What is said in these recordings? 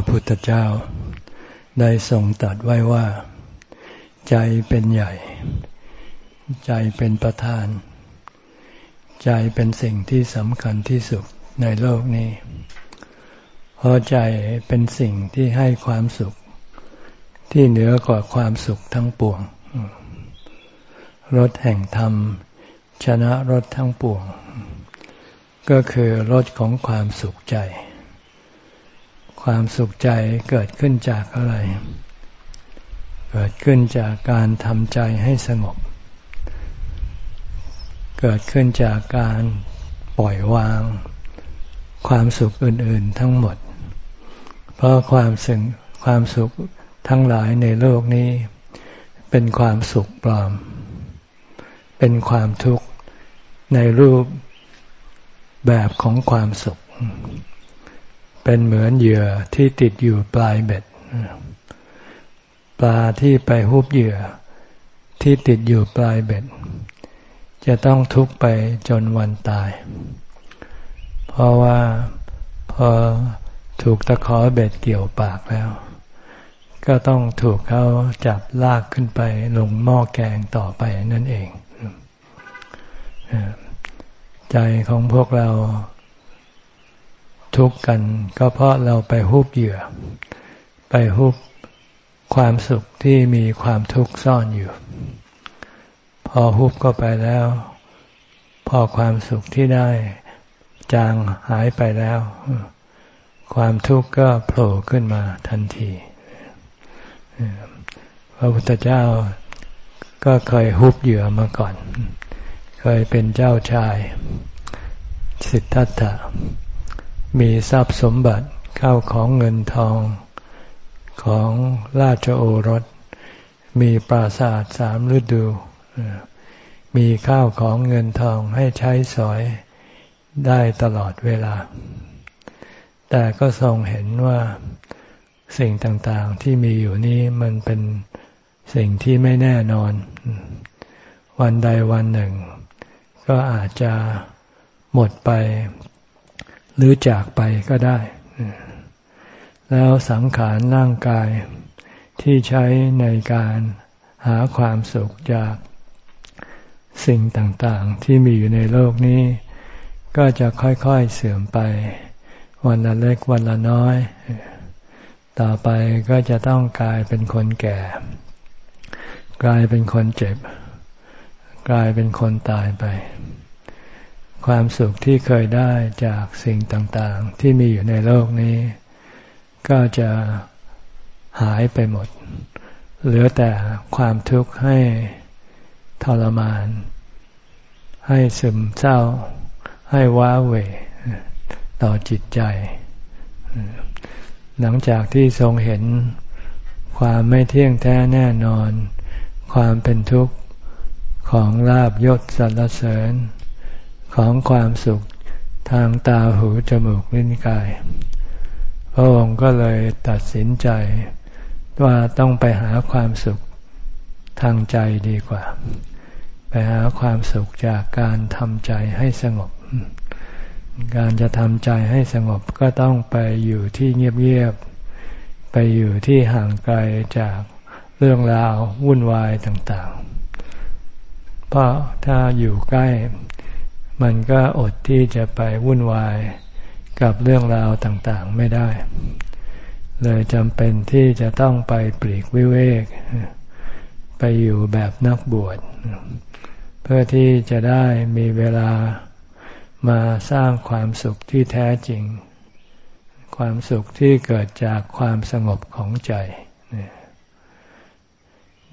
ระพุทธเจ้า ได้ทรงตรัสไว้ว่า ใจเป็นใหญ่ ใจเป็นประธาน ใจเป็นสิ่งที่สำคัญที่สุดในโลกนี้เพราะใจเป็นสิ่งที่ให้ความสุข ที่เหนือกว่าความสุขทั้งปวงรถแห่งธรรม ชนะรถทั้งปวง ก็คือรถของความสุขใจ ความสุขใจเกิดขึ้นจากอะไร เกิดขึ้นจากการทำใจให้สงบ เกิดขึ้นจากการปล่อยวาง ความสุขอื่น ๆ ทั้งหมด เพราะความสึงความสุขทั้งหลายในโลกนี้ เป็นความสุขปลอม เป็นความทุกข์ในรูปแบบของความสุข เป็นเหมือนเหยื่อที่ติดอยู่ปลายเบ็ด ปลาที่ไปฮุบเหยื่อที่ติดอยู่ปลายเบ็ด จะต้องทุกไปจนวันตาย เพราะว่าพอถูกตะขอเบ็ดเกี่ยวปากแล้ว ก็ต้องถูกเขาจับลากขึ้นไปลงหม้อแกงต่อไปนั่นเอง ใจของพวกเรา ทุกข์กัน ก็เพราะเราไปฮุบเหยื่อ ไปฮุบความสุขที่มีความทุกข์ซ่อนอยู่ พอฮุบก็ไปแล้ว พอความสุขที่ได้จางหายไปแล้ว ความทุกข์ก็โผล่ขึ้นมาทันทีพระพุทธเจ้าก็เคยฮุบเหยื่อมาก่อน เคยเป็นเจ้าชาย สิทธัตถะ มีทรัพย์สมบัติเข้าของเงินทองของราชโอรส มีปราสาทสามฤดู มีข้าวของเงินทองให้ใช้สอยได้ตลอดเวลา แต่ก็ทรงเห็นว่าสิ่งต่างๆที่มีอยู่นี้มันเป็นสิ่งที่ไม่แน่นอน วันใดวันหนึ่ง ก็อาจจะหมดไป หรือจากไปก็ได้ แล้วสังขารร่างกายที่ใช้ในการหาความสุขจากสิ่งต่างๆ ที่มีอยู่ในโลกนี้ ก็จะค่อยๆเสื่อมไป วันละเล็กวันละน้อย ต่อไปก็จะต้องกลายเป็นคนแก่ กลายเป็นคนเจ็บ กลายเป็นคนตายไป ความสุขที่เคยได้จากสิ่งต่างๆ ที่มีอยู่ในโลกนี้ ก็จะหายไปหมด เหลือแต่ความทุกข์ให้ทรมาน ให้ซึมเศร้า ให้ว้าเหวต่อจิตใจ หลังจากที่ทรงเห็นความไม่เที่ยงแท้แน่นอน ความเป็นทุกข์ของลาบยศสรรเสริญ ของความสุขทางตาหูจมูกลิ้นกาย พระองค์ก็เลยตัดสินใจ ว่าต้องไปหาความสุขทางใจดีกว่า ไปหาความสุขจากการทำใจให้สงบ การจะทำใจให้สงบก็ต้องไปอยู่ที่เงียบๆไปอยู่ที่ห่างไกลจากเรื่องราววุ่นวายต่างๆ เพราะถ้าอยู่ใกล้ มันก็อดที่จะไปวุ่นวายกับเรื่องราวต่างๆไม่ได้ เลยจำเป็นที่จะต้องไปปลีกวิเวก ไปอยู่แบบนักบวช เพื่อที่จะได้มีเวลามาสร้างความสุขที่แท้จริง ความสุขที่เกิดจากความสงบของใจ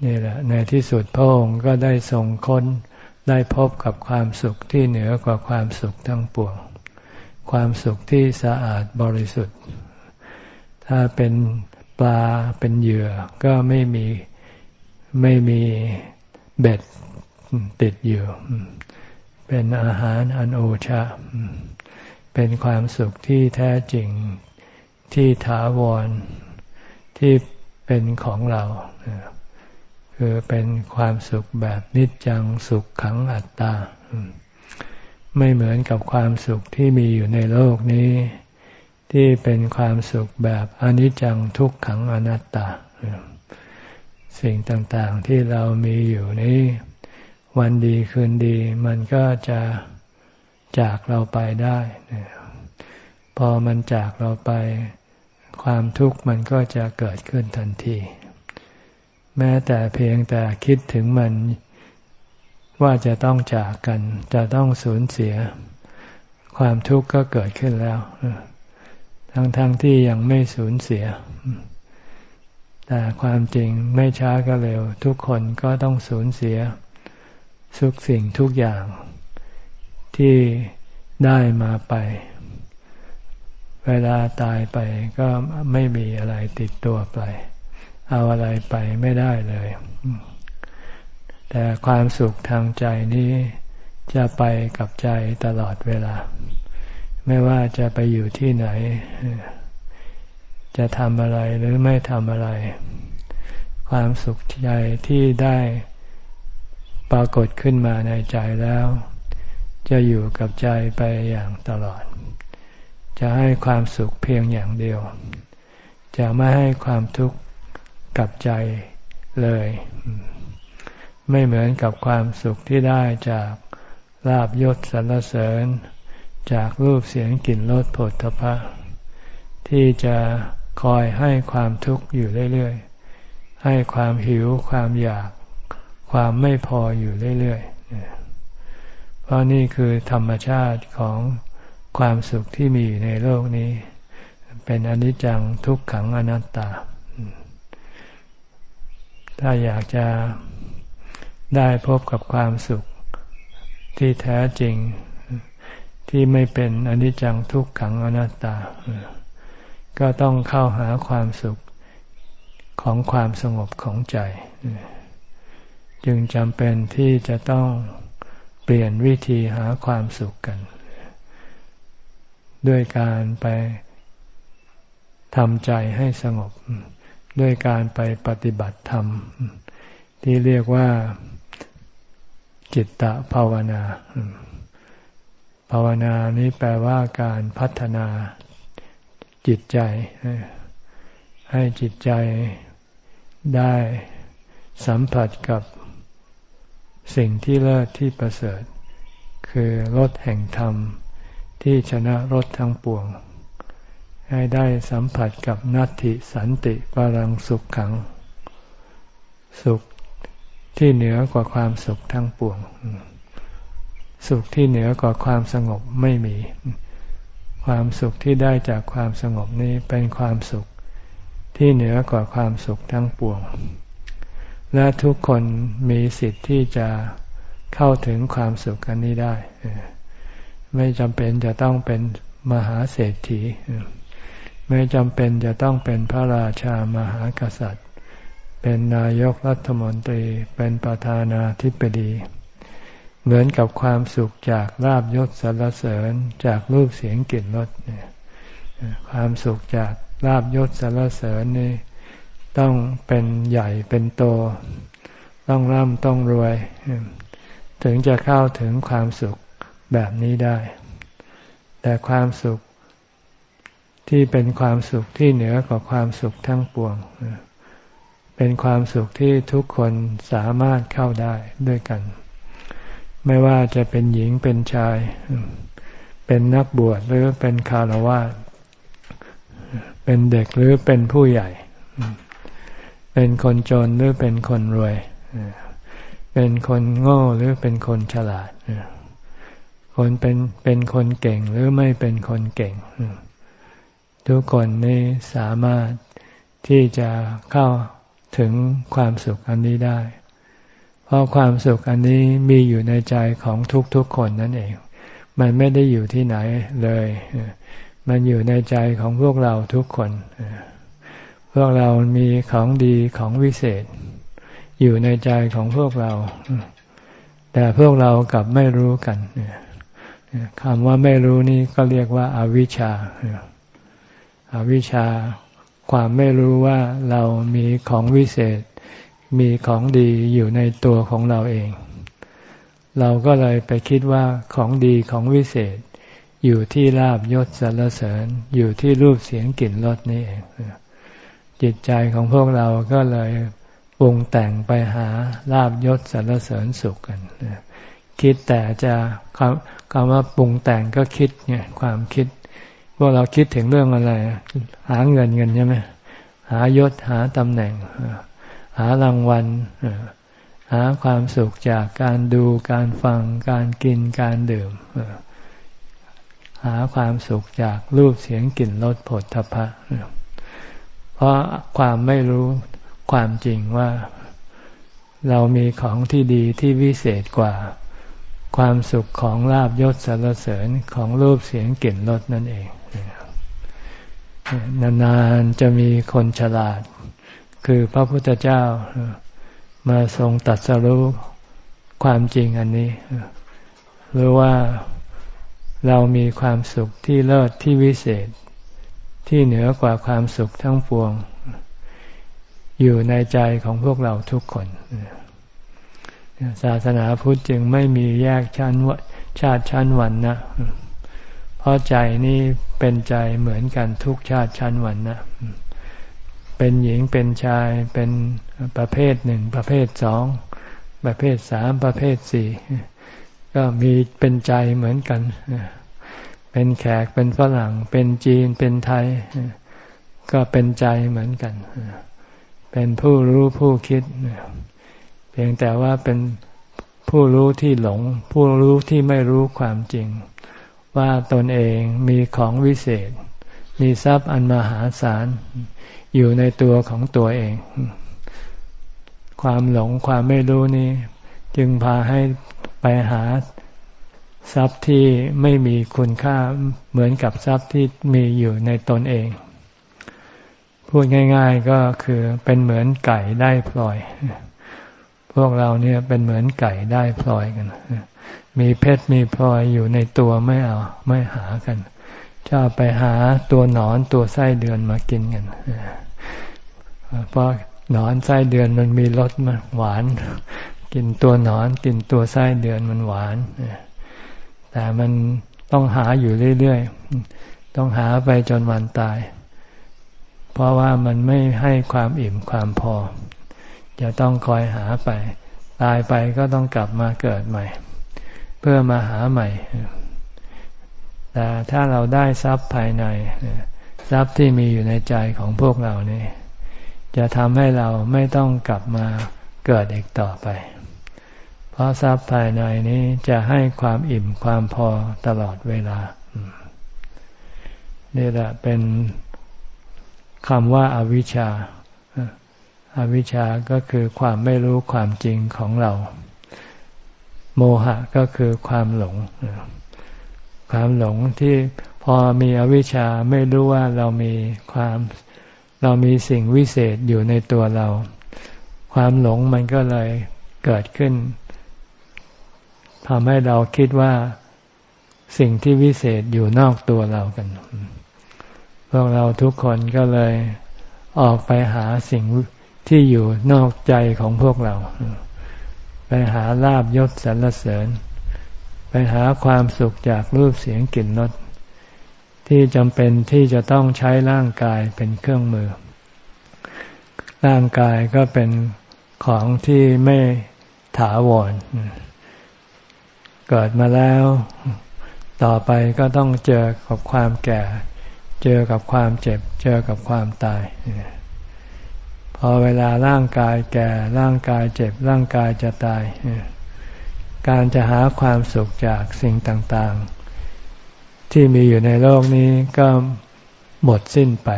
นี่แหละในที่สุดพระองค์ก็ได้ทรงค้น ได้พบกับความสุขที่เหนือกว่าความสุขทั้งปวง ความสุขที่สะอาดบริสุทธิ์ ถ้าเป็นปลาเป็นเหยื่อก็ไม่มีไม่มีเบ็ดติดอยู่ เป็นอาหารอันโอชะ เป็นความสุขที่แท้จริงที่ถาวรที่เป็นของเรา คือเป็นความสุขแบบนิจจังสุขขังอัตตา ไม่เหมือนกับความสุขที่มีอยู่ในโลกนี้ ที่เป็นความสุขแบบอนิจจังทุกขังอนัตตา สิ่งต่างๆที่เรามีอยู่นี้ วันดีคืนดี มันก็จะจากเราไปได้พอมันจากเราไป ความทุกข์มันก็จะเกิดขึ้นทันที แม้แต่เพียงแต่คิดถึงมันว่าจะต้องจากกัน จะต้องสูญเสีย ความทุกข์ก็เกิดขึ้นแล้ว ทั้งๆทที่ยังไม่สูญเสีย แต่ความจริงไม่ช้าก็เร็ว ทุกคนก็ต้องสูญเสีย ทุกสิ่งทุกอย่าง ที่ได้มาไป เวลาตายไปก็ไม่มีอะไรติดตัวไป เอาอะไรไปไม่ได้เลย แต่ความสุขทางใจนี้จะไปกับใจตลอดเวลา ไม่ว่าจะไปอยู่ที่ไหน จะทำอะไรหรือไม่ทำอะไร ความสุขใจที่ได้ปรากฏขึ้นมาในใจแล้ว จะอยู่กับใจไปอย่างตลอด จะให้ความสุขเพียงอย่างเดียว จะไม่ให้ความทุกข์ กับใจเลย ไม่เหมือนกับความสุขที่ได้จากลาบยศสรรเสริญ จากรูปเสียงกลิ่นรสผลทพะ ที่จะคอยให้ความทุกข์อยู่เรื่อยๆ ให้ความหิวความอยาก ความไม่พออยู่เรื่อยๆ เพราะนี่คือธรรมชาติของความสุขที่มีอยู่ในโลกนี้ เป็นอนิจจังทุกขังอนัตตา ถ้าอยากจะได้พบกับความสุขที่แท้จริงที่ไม่เป็นอนิจจังทุกขังอนัตตา ก็ต้องเข้าหาความสุขของความสงบของใจ จึงจำเป็นที่จะต้องเปลี่ยนวิธีหาความสุขกัน ด้วยการไปทำใจให้สงบ ด้วยการไปปฏิบัติธรรม ที่เรียกว่าจิตตภาวนา ภาวนานี้แปลว่าการพัฒนาจิตใจ ให้จิตใจได้สัมผัสกับสิ่งที่เลิศที่ประเสริฐ คือรถแห่งธรรมที่ชนะรถทั้งปวง ให้ได้สัมผัสกับนัตติสันติปรังสุขขัง สุขที่เหนือกว่าความสุขทั้งปวง สุขที่เหนือกว่าความสงบไม่มี ความสุขที่ได้จากความสงบนี้เป็นความสุขที่เหนือกว่าความสุขทั้งปวง และทุกคนมีสิทธิ์ที่จะเข้าถึงความสุขอันนี้ได้ ไม่จำเป็นจะต้องเป็นมหาเศรษฐี ไม่จำเป็นจะต้องเป็นพระราชามหากษัตริย์ เป็นนายกรัฐมนตรี เป็นประธานาธิบดี เหมือนกับความสุขจากลาบยศสรรเสริญจากรูปเสียงกลิ่นรสความสุขจากลาบยศสรรเสริญนี่ต้องเป็นใหญ่เป็นโต ต้องร่ำต้องรวย ถึงจะเข้าถึงความสุขแบบนี้ได้ แต่ความสุข ที่เป็นความสุขที่เหนือกว่าความสุขทั้งปวง เป็นความสุขที่ทุกคนสามารถเข้าได้ด้วยกัน ไม่ว่าจะเป็นหญิงเป็นชาย เป็นนักบวชหรือเป็นคารวะเป็นเด็กหรือเป็นผู้ใหญ่ เป็นคนจนหรือเป็นคนรวย เป็นคนโง่หรือเป็นคนฉลาด คนเป็นเป็นคนเก่งหรือไม่เป็นคนเก่ง ทุกคนนี้สามารถที่จะเข้าถึงความสุขอันนี้ได้ เพราะความสุขอันนี้มีอยู่ในใจของทุกๆคนนั่นเอง มันไม่ได้อยู่ที่ไหนเลย มันอยู่ในใจของพวกเราทุกคน พวกเรามีของดีของวิเศษ อยู่ในใจของพวกเรา แต่พวกเรากลับไม่รู้กันคำว่าไม่รู้นี่ก็เรียกว่าอาวิชชา อวิชชา ความไม่รู้ว่าเรามีของวิเศษ มีของดีอยู่ในตัวของเราเอง เราก็เลยไปคิดว่าของดีของวิเศษ อยู่ที่ลาบยศสรรเสริญ อยู่ที่รูปเสียงกลิ่นรสนี่เองจิตใจของพวกเราก็เลยปรุงแต่งไปหาลาบยศสรรเสริญสุขกันคิดแต่จะคำคำว่าปรุงแต่งก็คิดเนี่ยความคิด พวกเราคิดถึงเรื่องอะไร หาเงินเงินใช่ไหมหายศหาตำแหน่ง หารางวัลหาความสุขจากการดูการฟังการกินการดื่มหาความสุขจากรูปเสียงกลิ่นรสผลทพะเพราะความไม่รู้ความจริงว่า เรามีของที่ดีที่วิเศษกว่า ความสุขของลาบยศสารเสริญของรูปเสียงกลิ่นรสนั่นเอง นานๆจะมีคนฉลาด คือพระพุทธเจ้ามาทรงตัดสรู้ความจริงอันนี้หรือว่าเรามีความสุขที่เลิศที่วิเศษ ที่เหนือกว่าความสุขทั้งปวง อยู่ในใจของพวกเราทุกคนศาสนาพุทธจึงไม่มีแยกชั้นชาติชั้นวันนะ เพราะใจนี้เป็นใจเหมือนกันทุกชาติชั้นวันนะ เป็นหญิงเป็นชายเป็นประเภทหนึ่ง ประเภทสองประเภทสามประเภทสี่ก็มีเป็นใจเหมือนกัน เป็นแขกเป็นฝรั่ง เป็นจีนเป็นไทย ก็เป็นใจเหมือนกัน เป็นผู้รู้ผู้คิด เพียงแต่ว่าเป็นผู้รู้ที่หลง ผู้รู้ที่ไม่รู้ความจริง ว่าตนเองมีของวิเศษ มีทรัพย์อันมหาศาล อยู่ในตัวของตัวเอง ความหลงความไม่รู้นี้จึงพาให้ไปหาทรัพย์ที่ไม่มีคุณค่าเหมือนกับทรัพย์ที่มีอยู่ในตนเอง พูดง่าย ๆก็คือเป็นเหมือนไก่ได้พลอย พวกเราเนี่ยเป็นเหมือนไก่ได้พลอยกัน มีเพชรมีพลอยอยู่ในตัวไม่เอาไม่หากันชอบไปหาตัวหนอนตัวไส้เดือนมากินกันเพราะหนอนไส้เดือนมันมีรสมันหวาน กินตัวหนอนกินตัวไส้เดือนมันหวานแต่มันต้องหาอยู่เรื่อยๆ ต้องหาไปจนวันตาย เพราะว่ามันไม่ให้ความอิ่มความพอ จะต้องคอยหาไป ตายไปก็ต้องกลับมาเกิดใหม่ เพื่อมาหาใหม่ แต่ถ้าเราได้ทรัพย์ภายใน ทรัพย์ที่มีอยู่ในใจของพวกเรานี่จะทำให้เราไม่ต้องกลับมาเกิดอีกต่อไป เพราะทรัพย์ภายในนี้จะให้ความอิ่มความพอตลอดเวลา นี่แหละเป็นคำว่าอาวิชชาอาวิชชาก็คือความไม่รู้ความจริงของเรา โมหะก็คือความหลง ความหลงที่พอมีอวิชชาไม่รู้ว่าเรามีความเรามีสิ่งวิเศษอยู่ในตัวเรา ความหลงมันก็เลยเกิดขึ้นทำให้เราคิดว่าสิ่งที่วิเศษอยู่นอกตัวเรากัน พวกเราทุกคนก็เลยออกไปหาสิ่งที่อยู่นอกใจของพวกเรา ไปหาลาบยศสรรเสริญ ไปหาความสุขจากรูปเสียงกลิ่นรสที่จำเป็นที่จะต้องใช้ร่างกายเป็นเครื่องมือ ร่างกายก็เป็นของที่ไม่ถาวร เกิดมาแล้ว ต่อไปก็ต้องเจอกับความแก่ เจอกับความเจ็บ เจอกับความตาย พอเวลาร่างกายแก่ร่างกายเจ็บร่างกายจะตาย การจะหาความสุขจากสิ่งต่างๆ ที่มีอยู่ในโลกนี้ก็หมดสิ้นไป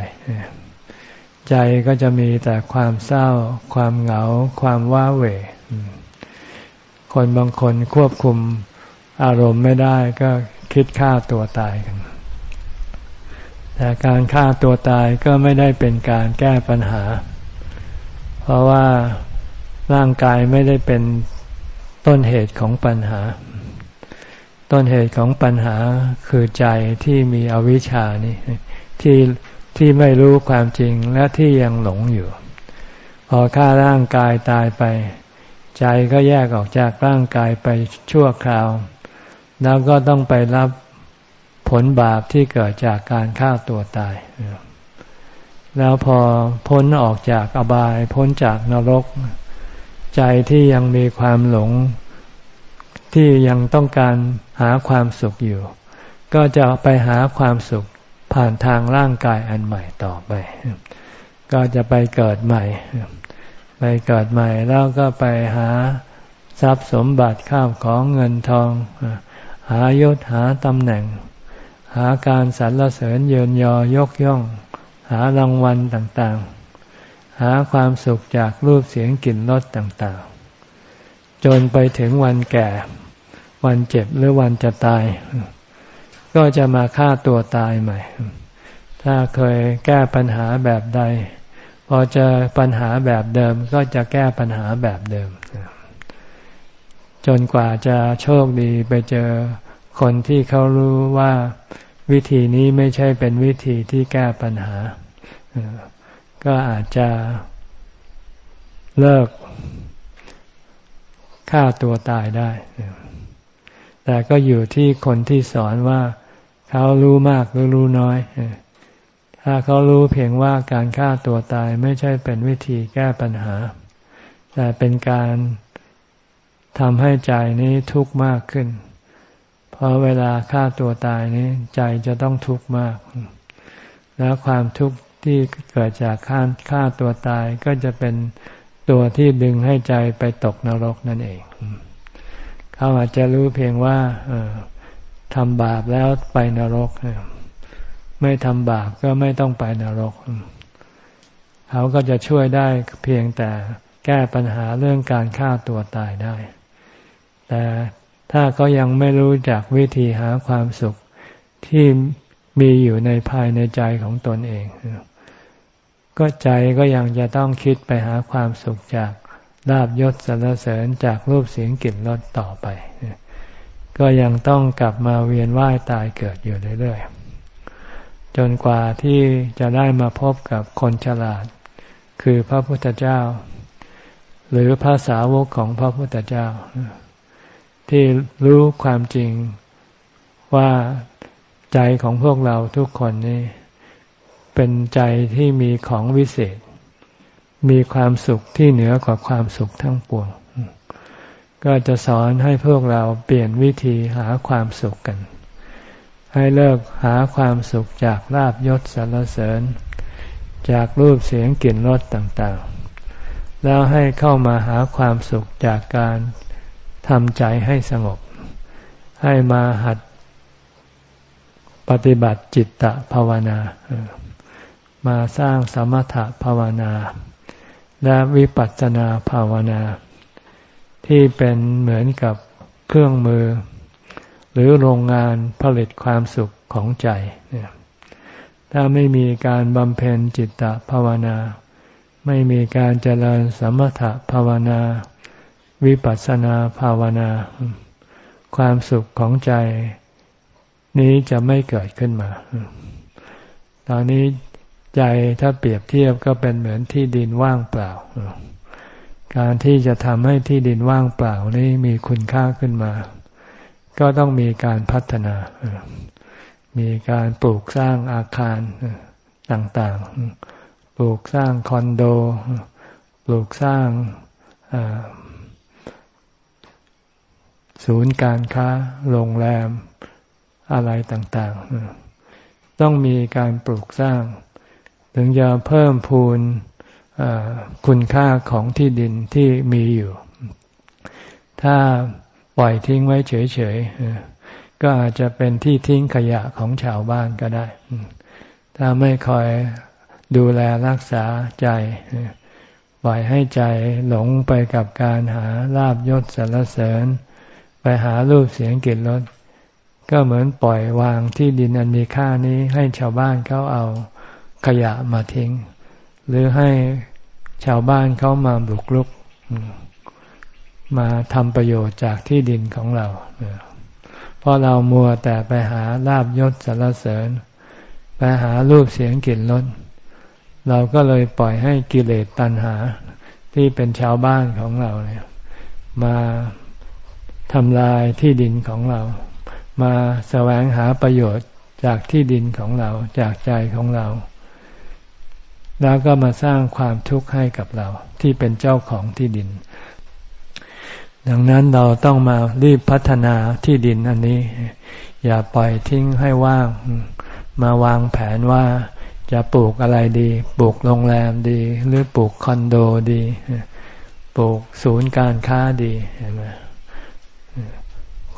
ใจก็จะมีแต่ความเศร้า ความเหงา ความว้าเหวคนบางคนควบคุมอารมณ์ไม่ได้ก็คิดฆ่าตัวตายกัน แต่การฆ่าตัวตายก็ไม่ได้เป็นการแก้ปัญหา เพราะว่าร่างกายไม่ได้เป็นต้นเหตุของปัญหา ต้นเหตุของปัญหาคือใจที่มีอวิชชานี่ที่ที่ไม่รู้ความจริงและที่ยังหลงอยู่ พอฆ่าร่างกายตายไป ใจก็แยกออกจากร่างกายไปชั่วคราว แล้วก็ต้องไปรับผลบาปที่เกิดจากการฆ่าตัวตาย แล้วพอพ้นออกจากอบาย พ้นจากนรก ใจที่ยังมีความหลง ที่ยังต้องการหาความสุขอยู่ ก็จะไปหาความสุขผ่านทางร่างกายอันใหม่ต่อไป ก็จะไปเกิดใหม่ ไปเกิดใหม่แล้วก็ไปหาทรัพย์สมบัติข้าวของเงินทอง หายศหาตำแหน่ง หาการสรรเสริญเยินยอยกย่อง หารางวัลต่างๆ หาความสุขจากรูปเสียงกลิ่นรสต่างๆ จนไปถึงวันแก่ วันเจ็บหรือวันจะตาย ก็จะมาฆ่าตัวตายใหม่ ถ้าเคยแก้ปัญหาแบบใด พอเจอปัญหาแบบเดิมก็จะแก้ปัญหาแบบเดิม จนกว่าจะโชคดีไปเจอคนที่เขารู้ว่า วิธีนี้ไม่ใช่เป็นวิธีที่แก้ปัญหา ก็อาจจะเลิกฆ่าตัวตายได้ แต่ก็อยู่ที่คนที่สอนว่าเขารู้มากหรือรู้น้อย ถ้าเขารู้เพียงว่าการฆ่าตัวตายไม่ใช่เป็นวิธีแก้ปัญหา แต่เป็นการทำให้ใจนี้ทุกข์มากขึ้น เพราะเวลาฆ่าตัวตายนี้ใจจะต้องทุกข์มาก แล้วความทุกข์ที่เกิดจากฆ่าฆ่าตัวตายก็จะเป็นตัวที่ดึงให้ใจไปตกนรกนั่นเอง เขาอาจจะรู้เพียงว่าทำบาปแล้วไปนรก ไม่ทำบาปก็ไม่ต้องไปนรก เขาก็จะช่วยได้เพียงแต่แก้ปัญหาเรื่องการฆ่าตัวตายได้ แต่ ถ้าเขายังไม่รู้จักวิธีหาความสุขที่มีอยู่ในภายในใจของตนเอง ก็ใจก็ยังจะต้องคิดไปหาความสุขจากลาบยศสรรเสริญจากรูปเสียงกลิ่นรสต่อไป ก็ยังต้องกลับมาเวียนว่ายตายเกิดอยู่เรื่อยๆ จนกว่าที่จะได้มาพบกับคนฉลาด คือพระพุทธเจ้า หรือภาษาวกของพระพุทธเจ้า ที่รู้ความจริงว่าใจของพวกเราทุกคนนี่เป็นใจที่มีของวิเศษ มีความสุขที่เหนือกว่าความสุขทั้งปวง ก็จะสอนให้พวกเราเปลี่ยนวิธีหาความสุขกัน ให้เลิกหาความสุขจากลาบยศสรรเสริญ จากรูปเสียงกลิ่นรสต่างๆ แล้วให้เข้ามาหาความสุขจากการ ทำใจให้สงบ ให้มาหัดปฏิบัติจิตตภาวนา มาสร้างสมถภาวนา และวิปัสสนาภาวนา ที่เป็นเหมือนกับเครื่องมือ หรือโรงงานผลิตความสุขของใจ ถ้าไม่มีการบำเพ็ญจิตตภาวนา ไม่มีการเจริญสมถภาวนา วิปัสสนาภาวนา ความสุขของใจนี้จะไม่เกิดขึ้นมา ตอนนี้ใจถ้าเปรียบเทียบก็เป็นเหมือนที่ดินว่างเปล่า การที่จะทำให้ที่ดินว่างเปล่านี้มีคุณค่าขึ้นมา ก็ต้องมีการพัฒนา มีการปลูกสร้างอาคารต่างๆ ปลูกสร้างคอนโด ปลูกสร้าง ศูนย์การค้า โรงแรม อะไรต่างๆ ต้องมีการปลูกสร้าง ถึงจะเพิ่มพูนคุณค่าของที่ดินที่มีอยู่ ถ้าปล่อยทิ้งไว้เฉยๆ ก็อาจจะเป็นที่ทิ้งขยะของชาวบ้านก็ได้ ถ้าไม่คอยดูแลรักษาใจ ปล่อยให้ใจหลงไปกับการหาลาบยศสรรเสริญ ไปหารูปเสียงกลิ่นรสก็เหมือนปล่อยวางที่ดินอันมีค่านี้ให้ชาวบ้านเขาเอาขยะมาทิ้ง หรือให้ชาวบ้านเขามาบุกรุก มาทำประโยชน์จากที่ดินของเราเพราะเรามัวแต่ไปหาลาบยศสรรเสริญ ไปหารูปเสียงกลิ่นรสเราก็เลยปล่อยให้กิเลสตัณหาที่เป็นชาวบ้านของเราเนี่ย มา ทำลายที่ดินของเรา มาแสวงหาประโยชน์จากที่ดินของเราจากใจของเรา แล้วก็มาสร้างความทุกข์ให้กับเรา ที่เป็นเจ้าของที่ดิน ดังนั้นเราต้องมารีบพัฒนาที่ดินอันนี้ อย่าปล่อยทิ้งให้ว่าง มาวางแผนว่าจะปลูกอะไรดี ปลูกโรงแรมดี หรือปลูกคอนโดดี ปลูกศูนย์การค้าดีเห็นไหม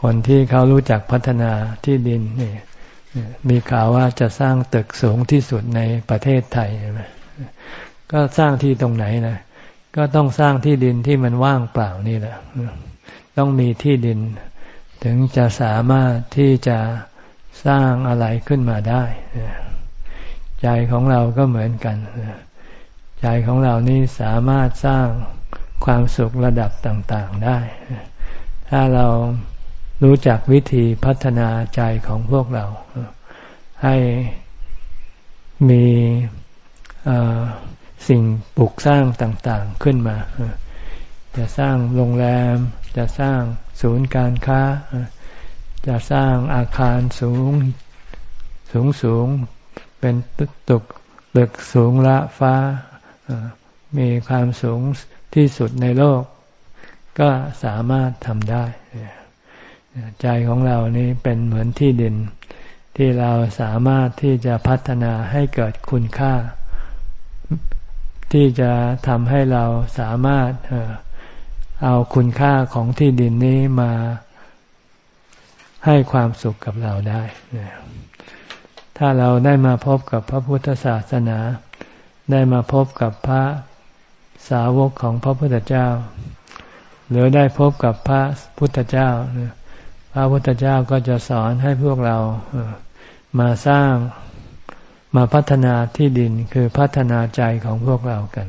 คนที่เขารู้จักพัฒนาที่ดินนี่มีข่าวว่าจะสร้างตึกสูงที่สุดในประเทศไทยใช่ไหมก็สร้างที่ตรงไหนนะก็ต้องสร้างที่ดินที่มันว่างเปล่านี่แหละ ต้องมีที่ดิน ถึงจะสามารถที่จะสร้างอะไรขึ้นมาได้ ใจของเราก็เหมือนกัน ใจของเรานี่สามารถสร้างความสุขระดับต่าง ๆได้ ถ้าเรา รู้จักวิธีพัฒนาใจของพวกเรา ให้มีสิ่งปลูกสร้างต่างๆขึ้นมา จะสร้างโรงแรม จะสร้างศูนย์การค้า จะสร้างอาคารสูงสูงสูงเป็นตึกตึกตึกสูงละฟ้า มีความสูงที่สุดในโลก ก็สามารถทำได้ ใจของเรานี่เป็นเหมือนที่ดิน ที่เราสามารถที่จะพัฒนาให้เกิดคุณค่า ที่จะทำให้เราสามารถเอาคุณค่าของที่ดินนี้มาให้ความสุขกับเราได้ ถ้าเราได้มาพบกับพระพุทธศาสนา ได้มาพบกับพระสาวกของพระพุทธเจ้า หรือได้พบกับพระพุทธเจ้า พระพุทธเจ้าก็จะสอนให้พวกเรามาสร้างมาพัฒนาที่ดินคือพัฒนาใจของพวกเรากัน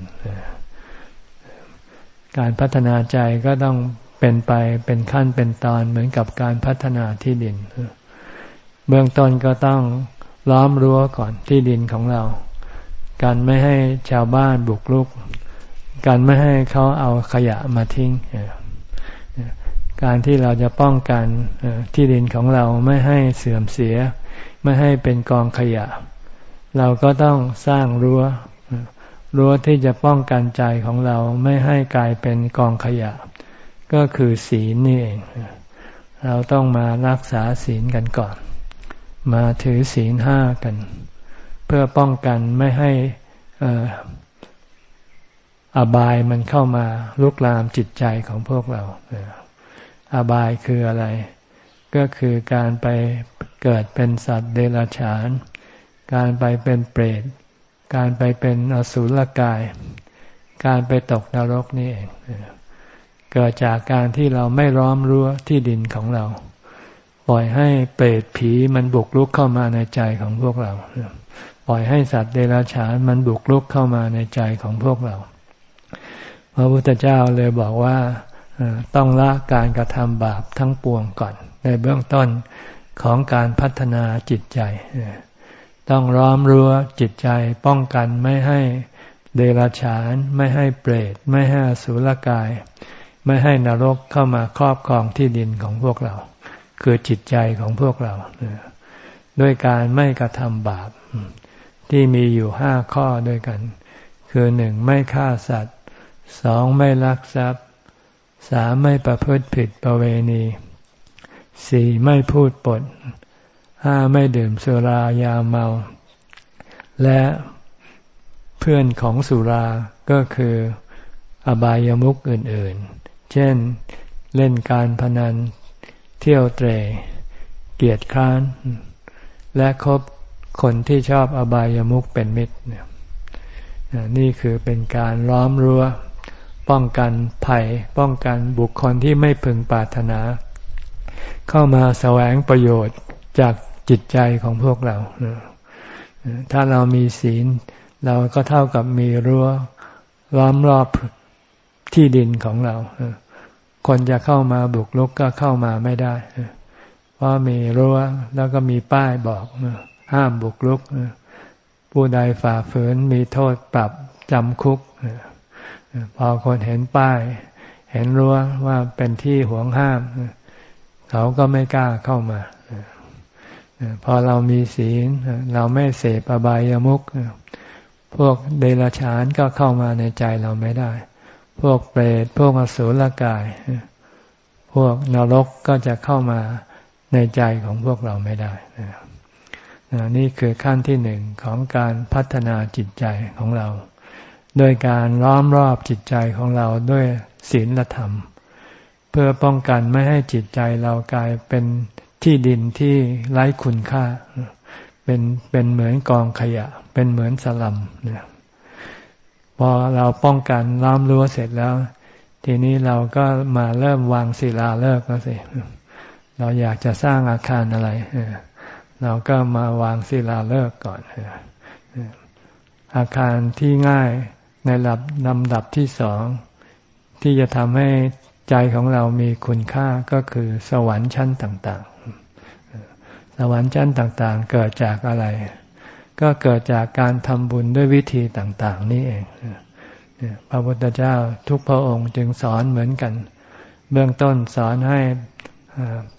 การพัฒนาใจก็ต้องเป็นไปเป็นขั้นเป็นตอนเหมือนกับการพัฒนาที่ดิน เบื้องต้นก็ต้องล้อมรั้วก่อนที่ดินของเรา การไม่ให้ชาวบ้านบุกรุก การไม่ให้เขาเอาขยะมาทิ้ง การที่เราจะป้องกันที่ดินของเราไม่ให้เสื่อมเสีย ไม่ให้เป็นกองขยะ เราก็ต้องสร้างรั้ว รั้วที่จะป้องกันใจของเราไม่ให้กลายเป็นกองขยะ ก็คือศีลนี่เอง เราต้องมารักษาศีลกันก่อน มาถือศีลห้ากัน เพื่อป้องกันไม่ให้อบายมันเข้ามาลุกลามจิตใจของพวกเรา อบายคืออะไร ก็คือการไปเกิดเป็นสัตว์เดรัจฉาน การไปเป็นเปรต การไปเป็นอสุรกาย การไปตกนรกนี่เอง เกิดจากการที่เราไม่ร้อมรั้วที่ดินของเรา ปล่อยให้เปรตผีมันบุกลุกเข้ามาในใจของพวกเรา ปล่อยให้สัตว์เดรัจฉานมันบุกลุกเข้ามาในใจของพวกเรา พระพุทธเจ้าเลยบอกว่า ต้องละการกระทำบาปทั้งปวงก่อน ในเบื้องต้นของการพัฒนาจิตใจ ต้องร้อมรั้วจิตใจป้องกันไม่ให้เดรัจฉาน ไม่ให้เปรต ไม่ให้สุรกาย ไม่ให้นรกเข้ามาครอบครองที่ดินของพวกเรา คือจิตใจของพวกเราด้วยการไม่กระทำบาป ที่มีอยู่ห้าข้อด้วยกัน คือหนึ่งไม่ฆ่าสัตว์สองไม่ลักทรัพย์ สามไม่ประพฤติผิดประเวณีสี่ไม่พูดปดห้าไม่ดื่มสุรายาเมา และเพื่อนของสุราก็คืออบายามุขอื่นๆ เช่นเล่นการพนัน เที่ยวเตรเกียรติค้าน และคบคนที่ชอบอบายามุขเป็นมิตรนี่คือเป็นการล้อมรั้ว ป้องกันภัย ป้องกันบุคคลที่ไม่พึงปรารถนา เข้ามาแสวงประโยชน์จากจิตใจของพวกเรา ถ้าเรามีศีล เราก็เท่ากับมีรั้วล้อมรอบที่ดินของเรา คนจะเข้ามาบุกลุกก็เข้ามาไม่ได้ เพราะมีรั้วแล้วก็มีป้ายบอกห้ามบุกลุก ผู้ใดฝ่าฝืนมีโทษปรับจำคุก พอคนเห็นป้าย เห็นรั้วว่าเป็นที่ห่วงห้าม เขาก็ไม่กล้าเข้ามา พอเรามีศีล เราไม่เสพอบายามุขพวกเดรัจฉานก็เข้ามาในใจเราไม่ได้ พวกเปรต พวกอสุรกาย พวกนรกก็จะเข้ามาในใจของพวกเราไม่ได้ นี่คือขั้นที่หนึ่งของการพัฒนาจิตใจของเรา โดยการล้อมรอบจิตใจของเราด้วยศีลธรรม เพื่อป้องกันไม่ให้จิตใจเรากลายเป็นที่ดินที่ไร้คุณค่า เป็นเป็นเหมือนกองขยะ เป็นเหมือนสลัมเนี่ยพอเราป้องกันล้อมรั้วเสร็จแล้ว ทีนี้เราก็มาเริ่มวางศิลาเลิกแล้วสิเราอยากจะสร้างอาคารอะไรเราก็มาวางศิลาฤกษ์ก่อนอาคารที่ง่าย ในลำลำดับที่สอง ที่จะทำให้ใจของเรามีคุณค่าก็คือ สวรรค์ชั้นต่างๆ สวรรค์ชั้นต่างๆ เกิดจากอะไร ก็เกิดจากการทำบุญด้วยวิธีต่าง ๆ นี่เองพระพุทธเจ้าทุกพระองค์จึงสอนเหมือนกัน เบื้องต้นสอนให้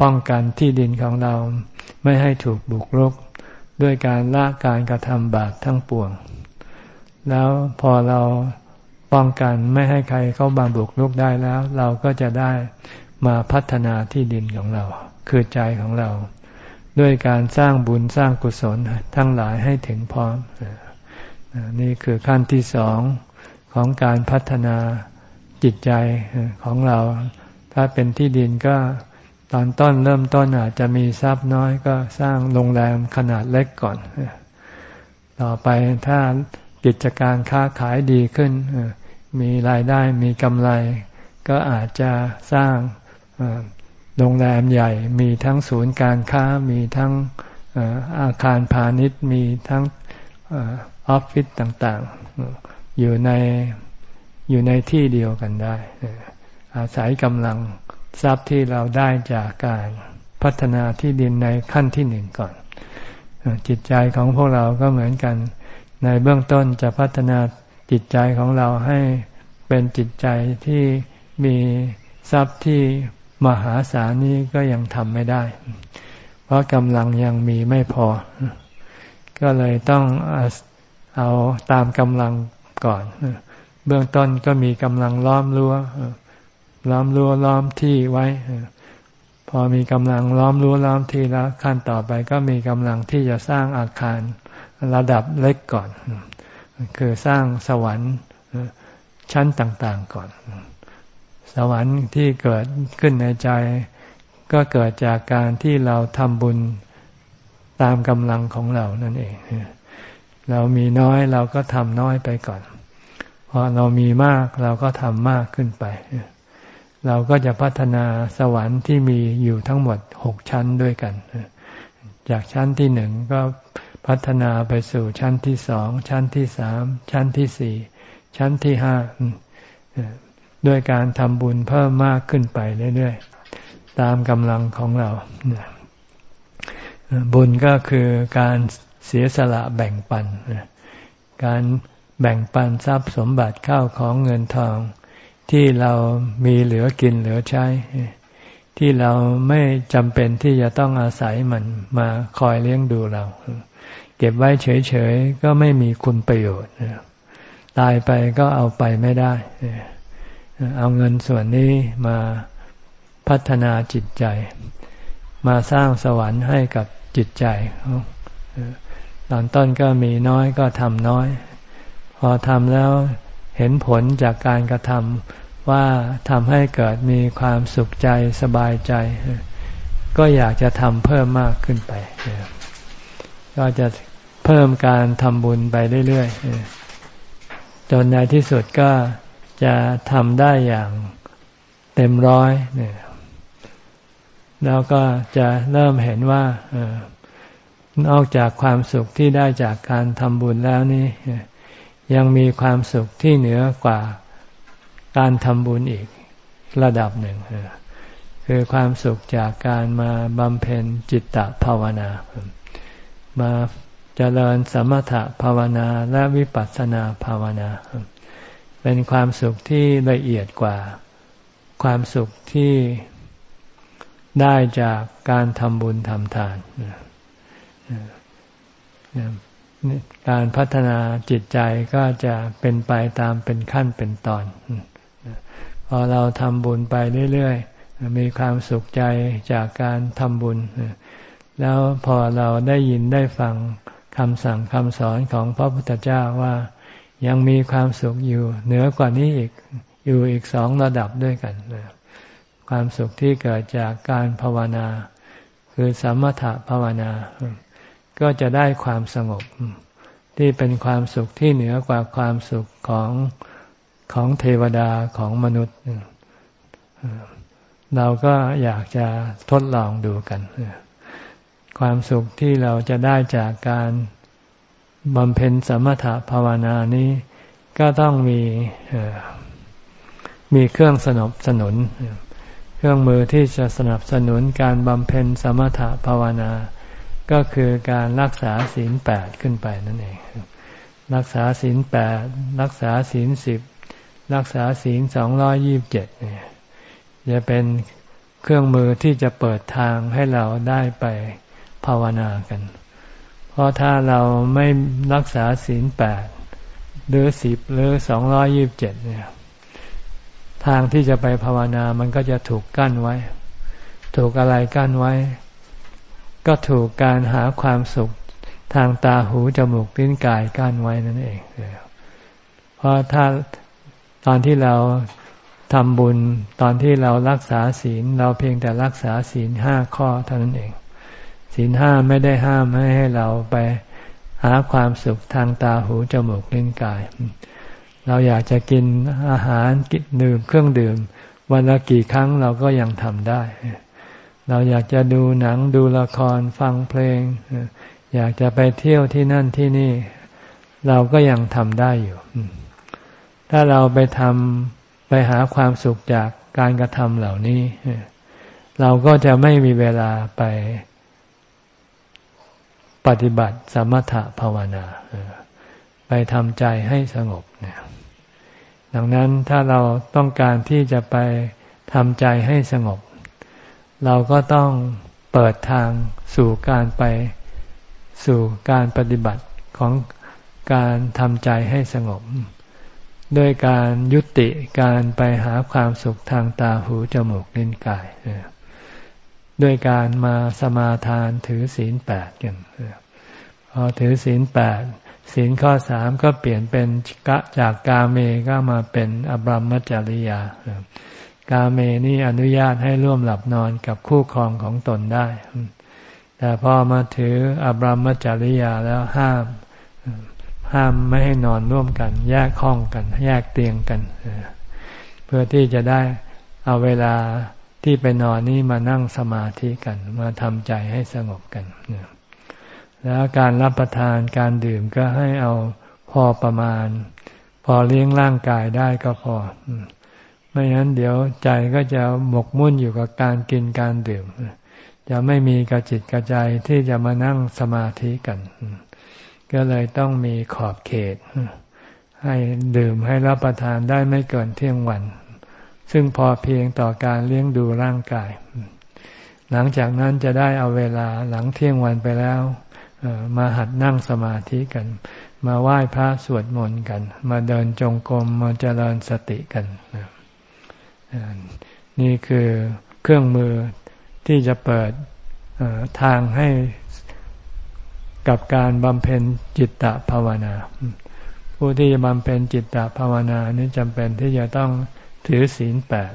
ป้องกันที่ดินของเราไม่ให้ถูกบุกรุก ด้วยการละการกระทำบาปทั้งปวง แล้วพอเราป้องกันไม่ให้ใครเข้าบาบุกรุกได้แล้ว เราก็จะได้มาพัฒนาที่ดินของเรา คือใจของเรา ด้วยการสร้างบุญสร้างกุศลทั้งหลายให้ถึงพร้อม นี่คือขั้นที่สองของการพัฒนาจิตใจของเรา ถ้าเป็นที่ดินก็ตอนต้นเริ่มต้นอาจจะมีทรัพย์น้อยก็สร้างโรงแรมขนาดเล็กก่อน ต่อไปถ้า กิจการค้าขายดีขึ้น มีรายได้มีกำไร ก็อาจจะสร้างโรงแรมใหญ่ มีทั้งศูนย์การค้า มีทั้งอาคารพาณิชย์ มีทั้งออฟฟิศต่างๆ อยู่ในอยู่ในที่เดียวกันได้ อาศัยกำลังทรัพย์ที่เราได้จากการพัฒนาที่ดินในขั้นที่หนึ่งก่อน จิตใจของพวกเราก็เหมือนกัน ในเบื้องต้นจะพัฒนาจิตใจของเราให้เป็นจิตใจที่มีทรัพย์ที่มหาศาลนี้ก็ยังทำไม่ได้ เพราะกำลังยังมีไม่พอ ก็เลยต้องเอาตามกำลังก่อน เบื้องต้นก็มีกำลังล้อมรั้วล้อมรั้วล้อมที่ไว้ พอมีกำลังล้อมรั้วล้อมที่แล้วขั้นต่อไปก็มีกำลังที่จะสร้างอาคาร ระดับเล็กก่อน คือสร้างสวรรค์ชั้นต่างๆก่อน สวรรค์ที่เกิดขึ้นในใจ ก็เกิดจากการที่เราทำบุญตามกำลังของเรานั่นเอง เรามีน้อยเราก็ทำน้อยไปก่อน พอเรามีมากเราก็ทำมากขึ้นไป เราก็จะพัฒนาสวรรค์ที่มีอยู่ทั้งหมดหกชั้นด้วยกัน จากชั้นที่หนึ่งก็ พัฒนาไปสู่ชั้นที่สอง ชั้นที่สาม ชั้นที่สี่ ชั้นที่ห้าด้วยการทำบุญเพิ่มมากขึ้นไปเรื่อยๆ ตามกำลังของเรา บุญก็คือการเสียสละแบ่งปัน การแบ่งปันทรัพย์สมบัติเข้าของเงินทอง ที่เรามีเหลือกินเหลือใช้ ที่เราไม่จำเป็นที่จะต้องอาศัยมันมาคอยเลี้ยงดูเรา เก็บไว้เฉยๆ ก็ไม่มีคุณประโยชน์ตายไปก็เอาไปไม่ได้ เอาเงินส่วนนี้มาพัฒนาจิตใจ มาสร้างสวรรค์ให้กับจิตใจ ตอนต้นก็มีน้อยก็ทำน้อย พอทำแล้วเห็นผลจากการกระทำ ว่าทำให้เกิดมีความสุขใจสบายใจ ก็อยากจะทำเพิ่มมากขึ้นไป ก็จะเพิ่มการทำบุญไปเรื่อยๆจนในที่สุดก็จะทำได้อย่างเต็มร้อยเนี่ยแล้วก็จะเริ่มเห็นว่านอกจากความสุขที่ได้จากการทำบุญแล้วนี่ยังมีความสุขที่เหนือกว่า การทำบุญอีกระดับหนึ่งคือความสุขจากการมาบำเพ็ญจิตตภาวนา มาเจริญสมถะภาวนาและวิปัสสนาภาวนา เป็นความสุขที่ละเอียดกว่า ความสุขที่ได้จากการทำบุญทำทาน การพัฒนาจิตใจก็จะเป็นไปตามเป็นขั้นเป็นตอน พอเราทำบุญไปเรื่อยๆ มีความสุขใจจากการทำบุญ แล้วพอเราได้ยินได้ฟังคำสั่งคำสอนของพระพุทธเจ้าว่า ยังมีความสุขอยู่ เหนือกว่านี้อีกอยู่อีกสองระดับด้วยกัน ความสุขที่เกิดจากการภาวนา คือสมถะภาวนา ก็จะได้ความสงบที่เป็นความสุขที่เหนือกว่าความสุขของ ของเทวดาของมนุษย์ เราก็อยากจะทดลองดูกัน ความสุขที่เราจะได้จากการบำเพ็ญสมถะภาวนานี้ ก็ต้องมีมีเครื่องสนับสนุน เครื่องมือที่จะสนับสนุนการบำเพ็ญสมถะภาวนา ก็คือการรักษาศีลแปดขึ้นไปนั่นเอง รักษาศีลแปดรักษาศีลสิบ รักษาศีลสองร้อยี่บเจ็ดเนี่ยจะเป็นเครื่องมือที่จะเปิดทางให้เราได้ไปภาวนากัน เพราะถ้าเราไม่รักษาศีลแปดหรือสิบหรือสองร้อยี่บเจ็ดเนี่ย ทางที่จะไปภาวนามันก็จะถูกกั้นไว้ ถูกอะไรกั้นไว้ ก็ถูกการหาความสุขทางตาหูจมูกลิ้นกายกั้นไว้นั่นเองเพราะถ้า ตอนที่เราทำบุญตอนที่เรารักษาศีล เราเพียงแต่รักษาศีลห้าข้อเท่านั้นเอง ศีลห้าไม่ได้ห้ามให้ให้เราไปหาความสุขทางตาหูจมูกลิ้นกาย เราอยากจะกินอาหารกินดื่มเครื่องดื่ม วันละกี่ครั้งเราก็ยังทำได้ เราอยากจะดูหนังดูละครฟังเพลง อยากจะไปเที่ยวที่นั่นที่นี่ เราก็ยังทำได้อยู่ ถ้าเราไปทำไปหาความสุขจากการกระทำเหล่านี้ เราก็จะไม่มีเวลาไปปฏิบัติสมถะภาวนา ไปทำใจให้สงบเนี่ยดังนั้นถ้าเราต้องการที่จะไปทำใจให้สงบ เราก็ต้องเปิดทางสู่การไปสู่การปฏิบัติของการทำใจให้สงบ ด้วยการยุติการไปหาความสุขทางตาหูจมูกลิ้นกายด้วยการมาสมาทานถือศีลแปดกันพอถือศีลแปดศีลข้อสามก็เปลี่ยนเป็นกะจากกาเมก็มาเป็นอบรมจริยากาเมนี่อนุญาตให้ร่วมหลับนอนกับคู่ครองของตนได้ แต่พอมาถืออบรมจริยาแล้วห้าม ห้ามไม่ให้นอนร่วมกัน แยกห้องกัน แยกเตียงกัน เพื่อที่จะได้เอาเวลาที่ไปนอนนี่มานั่งสมาธิกัน มาทำใจให้สงบกันแล้วการรับประทานการดื่มก็ให้เอาพอประมาณ พอเลี้ยงร่างกายได้ก็พอ ไม่งั้นเดี๋ยวใจก็จะหมกมุ่นอยู่กับการกินการดื่มจะไม่มีกระจิตกระใจที่จะมานั่งสมาธิกัน ก็เลยต้องมีขอบเขต ให้ดื่มให้รับประทานได้ไม่เกินเที่ยงวัน ซึ่งพอเพียงต่อการเลี้ยงดูร่างกาย หลังจากนั้นจะได้เอาเวลาหลังเที่ยงวันไปแล้ว มาหัดนั่งสมาธิกัน มาไหว้พระสวดมนต์กัน มาเดินจงกรมมาเจริญสติกัน นี่คือเครื่องมือที่จะเปิดทางให้ กับการบำเพ็ญจิตตภาวนา ผู้ที่จะบำเพ็ญจิตตภาวนานี้จำเป็นที่จะต้องถือศีลแปด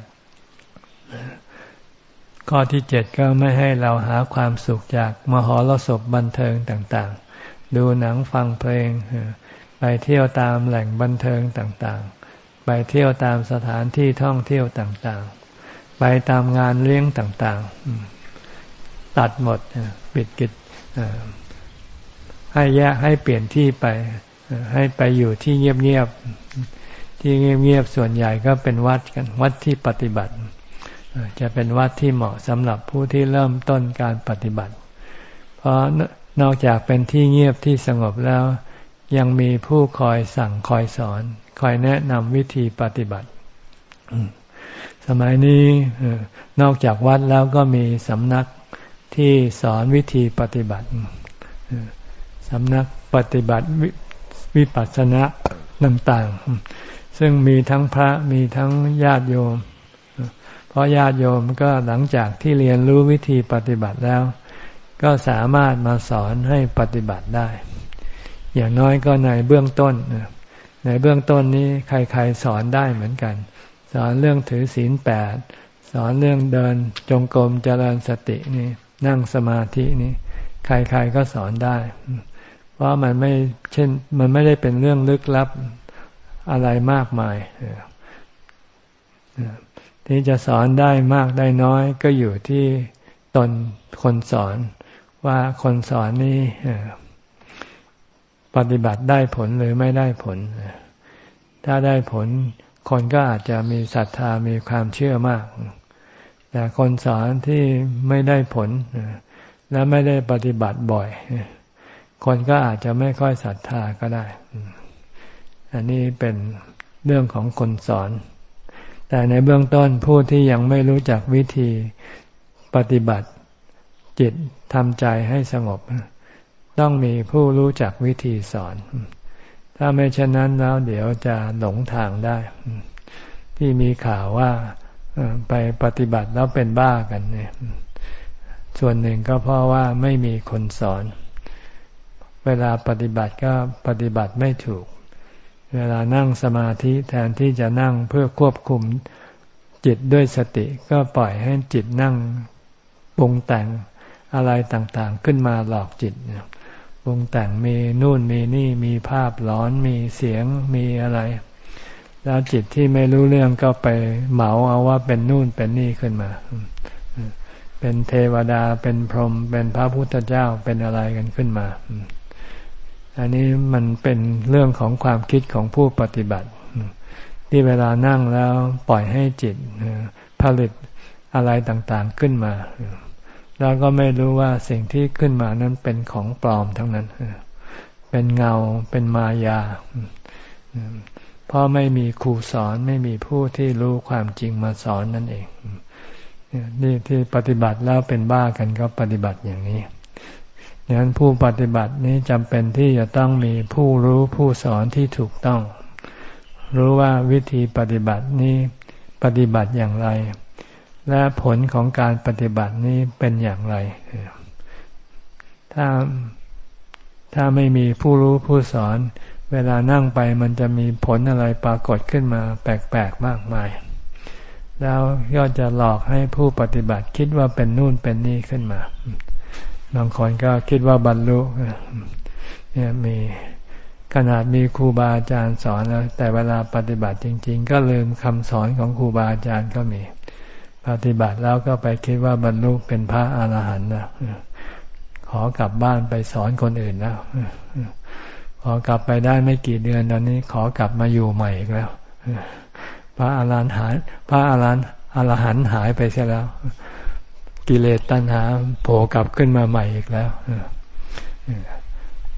ข้อที่เจ็ดก็ไม่ให้เราหาความสุขจากมหรสพบันเทิงต่างๆ ดูหนังฟังเพลง ไปเที่ยวตามแหล่งบันเทิงต่างๆ ไปเที่ยวตามสถานที่ท่องเที่ยวต่างๆ ไปตามงานเลี้ยงต่างๆ ตัดหมดปิดกิจ ให้แยกให้เปลี่ยนที่ไป ให้ไปอยู่ที่เงียบๆที่เงียบๆส่วนใหญ่ก็เป็นวัดกันวัดที่ปฏิบัติ จะเป็นวัดที่เหมาะสำหรับผู้ที่เริ่มต้นการปฏิบัติ เพราะนอกจากเป็นที่เงียบที่สงบแล้ว ยังมีผู้คอยสั่งคอยสอน คอยแนะนำวิธีปฏิบัติสมัยนี้นอกจากวัดแล้วก็มีสำนักที่สอนวิธีปฏิบัติ สำนักปฏิบัติวิปัสสนาต่างๆ ซึ่งมีทั้งพระมีทั้งญาติโยม เพราะญาติโยมก็หลังจากที่เรียนรู้วิธีปฏิบัติแล้ว ก็สามารถมาสอนให้ปฏิบัติได้ อย่างน้อยก็ในเบื้องต้น ในเบื้องต้นนี้ใครๆสอนได้เหมือนกัน สอนเรื่องถือศีลแปดสอนเรื่องเดินจงกรมเจริญสตินี่นั่งสมาธินี่ใครๆก็สอนได้ เพราะมันไม่เช่นมันไม่ได้เป็นเรื่องลึกลับอะไรมากมายที่จะสอนได้มากได้น้อยก็อยู่ที่ตนคนสอนว่าคนสอนนี่ปฏิบัติได้ผลหรือไม่ได้ผล ถ้าได้ผลคนก็อาจจะมีศรัทธามีความเชื่อมาก แต่คนสอนที่ไม่ได้ผลและไม่ได้ปฏิบัติบ่อย คนก็อาจจะไม่ค่อยศรัทธาก็ได้ อันนี้เป็นเรื่องของคนสอน แต่ในเบื้องต้นผู้ที่ยังไม่รู้จักวิธีปฏิบัติจิตทำใจให้สงบ ต้องมีผู้รู้จักวิธีสอน ถ้าไม่เช่นนั้นแล้วเดี๋ยวจะหลงทางได้ ที่มีข่าวว่าไปปฏิบัติแล้วเป็นบ้ากันเนี่ยส่วนหนึ่งก็เพราะว่าไม่มีคนสอน เวลาปฏิบัติก็ปฏิบัติไม่ถูก เวลานั่งสมาธิแทนที่จะนั่งเพื่อควบคุมจิตด้วยสติก็ปล่อยให้จิตนั่งปรุงแต่งอะไรต่างๆ ขึ้นมาหลอกจิตปรุงแต่งมีนู่นมีนี่มีภาพหลอนมีเสียงมีอะไร แล้วจิตที่ไม่รู้เรื่องก็ไปเหมาเอาว่าเป็นนู่นเป็นนี่ขึ้นมา เป็นเทวดาเป็นพรหมเป็นพระพุทธเจ้าเป็นอะไรกันขึ้นมา อันนี้มันเป็นเรื่องของความคิดของผู้ปฏิบัติ ที่เวลานั่งแล้วปล่อยให้จิตผลิตอะไรต่างๆขึ้นมา แล้วก็ไม่รู้ว่าสิ่งที่ขึ้นมานั้นเป็นของปลอมทั้งนั้น เป็นเงาเป็นมายาเพราะไม่มีครูสอนไม่มีผู้ที่รู้ความจริงมาสอนนั่นเองนี่ที่ปฏิบัติแล้วเป็นบ้ากันก็ปฏิบัติอย่างนี้ ดังนั้นผู้ปฏิบัตินี้จำเป็นที่จะต้องมีผู้รู้ผู้สอนที่ถูกต้อง รู้ว่าวิธีปฏิบัตินี้ปฏิบัติอย่างไร และผลของการปฏิบัตินี้เป็นอย่างไร ถ้าถ้าไม่มีผู้รู้ผู้สอน เวลานั่งไปมันจะมีผลอะไรปรากฏขึ้นมาแปลกๆมากมาย แล้วก็จะหลอกให้ผู้ปฏิบัติคิดว่าเป็นนู่นเป็นนี่ขึ้นมา บางคนก็คิดว่าบรรลุเนี่ยมีขนาดมีครูบาอาจารย์สอนแล้ว แต่เวลาปฏิบัติจริง ๆ ก็ลืมคำสอนของครูบาอาจารย์ก็มี ปฏิบัติแล้วก็ไปคิดว่าบรรลุเป็นพระอาหารหันต์นะขอกลับบ้านไปสอนคนอื่นแล้วพอกลับไปได้ไม่กี่เดือนตอนนี้ ขอกลับมาอยู่ใหม่อีกแล้วพระอาหารหันต์หายพระอรหันต์อาหารหันต์หายไปเสียแล้ว กิเลสตัณหาโผล่กลับขึ้นมาใหม่อีกแล้ว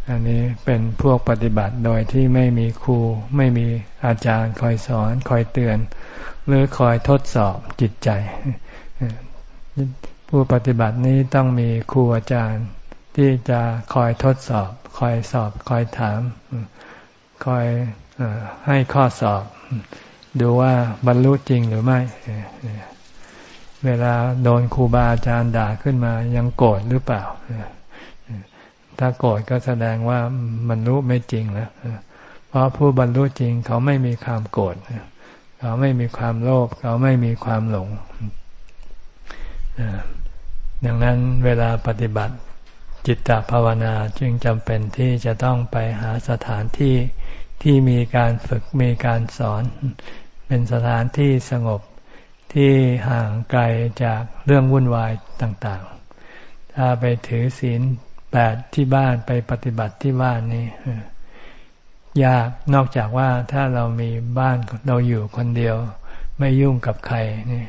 อันนี้เป็นพวกปฏิบัติโดยที่ไม่มีครู ไม่มีอาจารย์คอยสอน คอยเตือน หรือคอยทดสอบจิตใจ ผู้ปฏิบัตินี้ต้องมีครูอาจารย์ที่จะคอยทดสอบ คอยสอบ คอยถาม คอยให้ข้อสอบ ดูว่าบรรลุจริงหรือไม่ เวลาโดนครูบาอาจารย์ด่าขึ้นมา ยังโกรธหรือเปล่า ถ้าโกรธก็แสดงว่าบรรลุไม่จริงแล้วเพราะผู้บรรลุจริงเขาไม่มีความโกรธเขาไม่มีความโลภเขาไม่มีความหลงดังนั้นเวลาปฏิบัติจิตตภาวนาจึงจำเป็นที่จะต้องไปหาสถานที่ที่มีการฝึกมีการสอน เป็นสถานที่สงบ ที่ห่างไกลจากเรื่องวุ่นวายต่างๆ ถ้าไปถือศีลแปดที่บ้านไปปฏิบัติที่บ้านนี่ยากนอกจากว่าถ้าเรามีบ้านเราอยู่คนเดียว ไม่ยุ่งกับใครนี่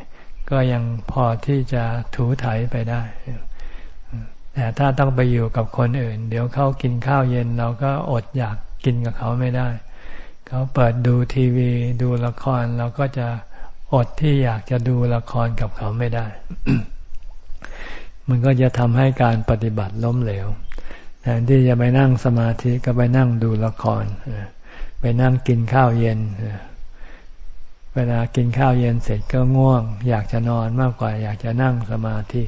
ก็ยังพอที่จะถูถ่ายไปได้แต่ถ้าต้องไปอยู่กับคนอื่น เดี๋ยวเขากินข้าวเย็นเราก็อดอยากกินกับเขาไม่ได้ เขาเปิดดูทีวี ดูละครเราก็จะ อดที่อยากจะดูละครกับเขาไม่ได้ มันก็จะทำให้การปฏิบัติล้มเหลวแทนที่จะไปนั่งสมาธิก็ไปนั่งดูละคร ไปนั่งกินข้าวเย็น เวลากินข้าวเย็นเสร็จก็ง่วง อยากจะนอนมากกว่า อยากจะนั่งสมาธิ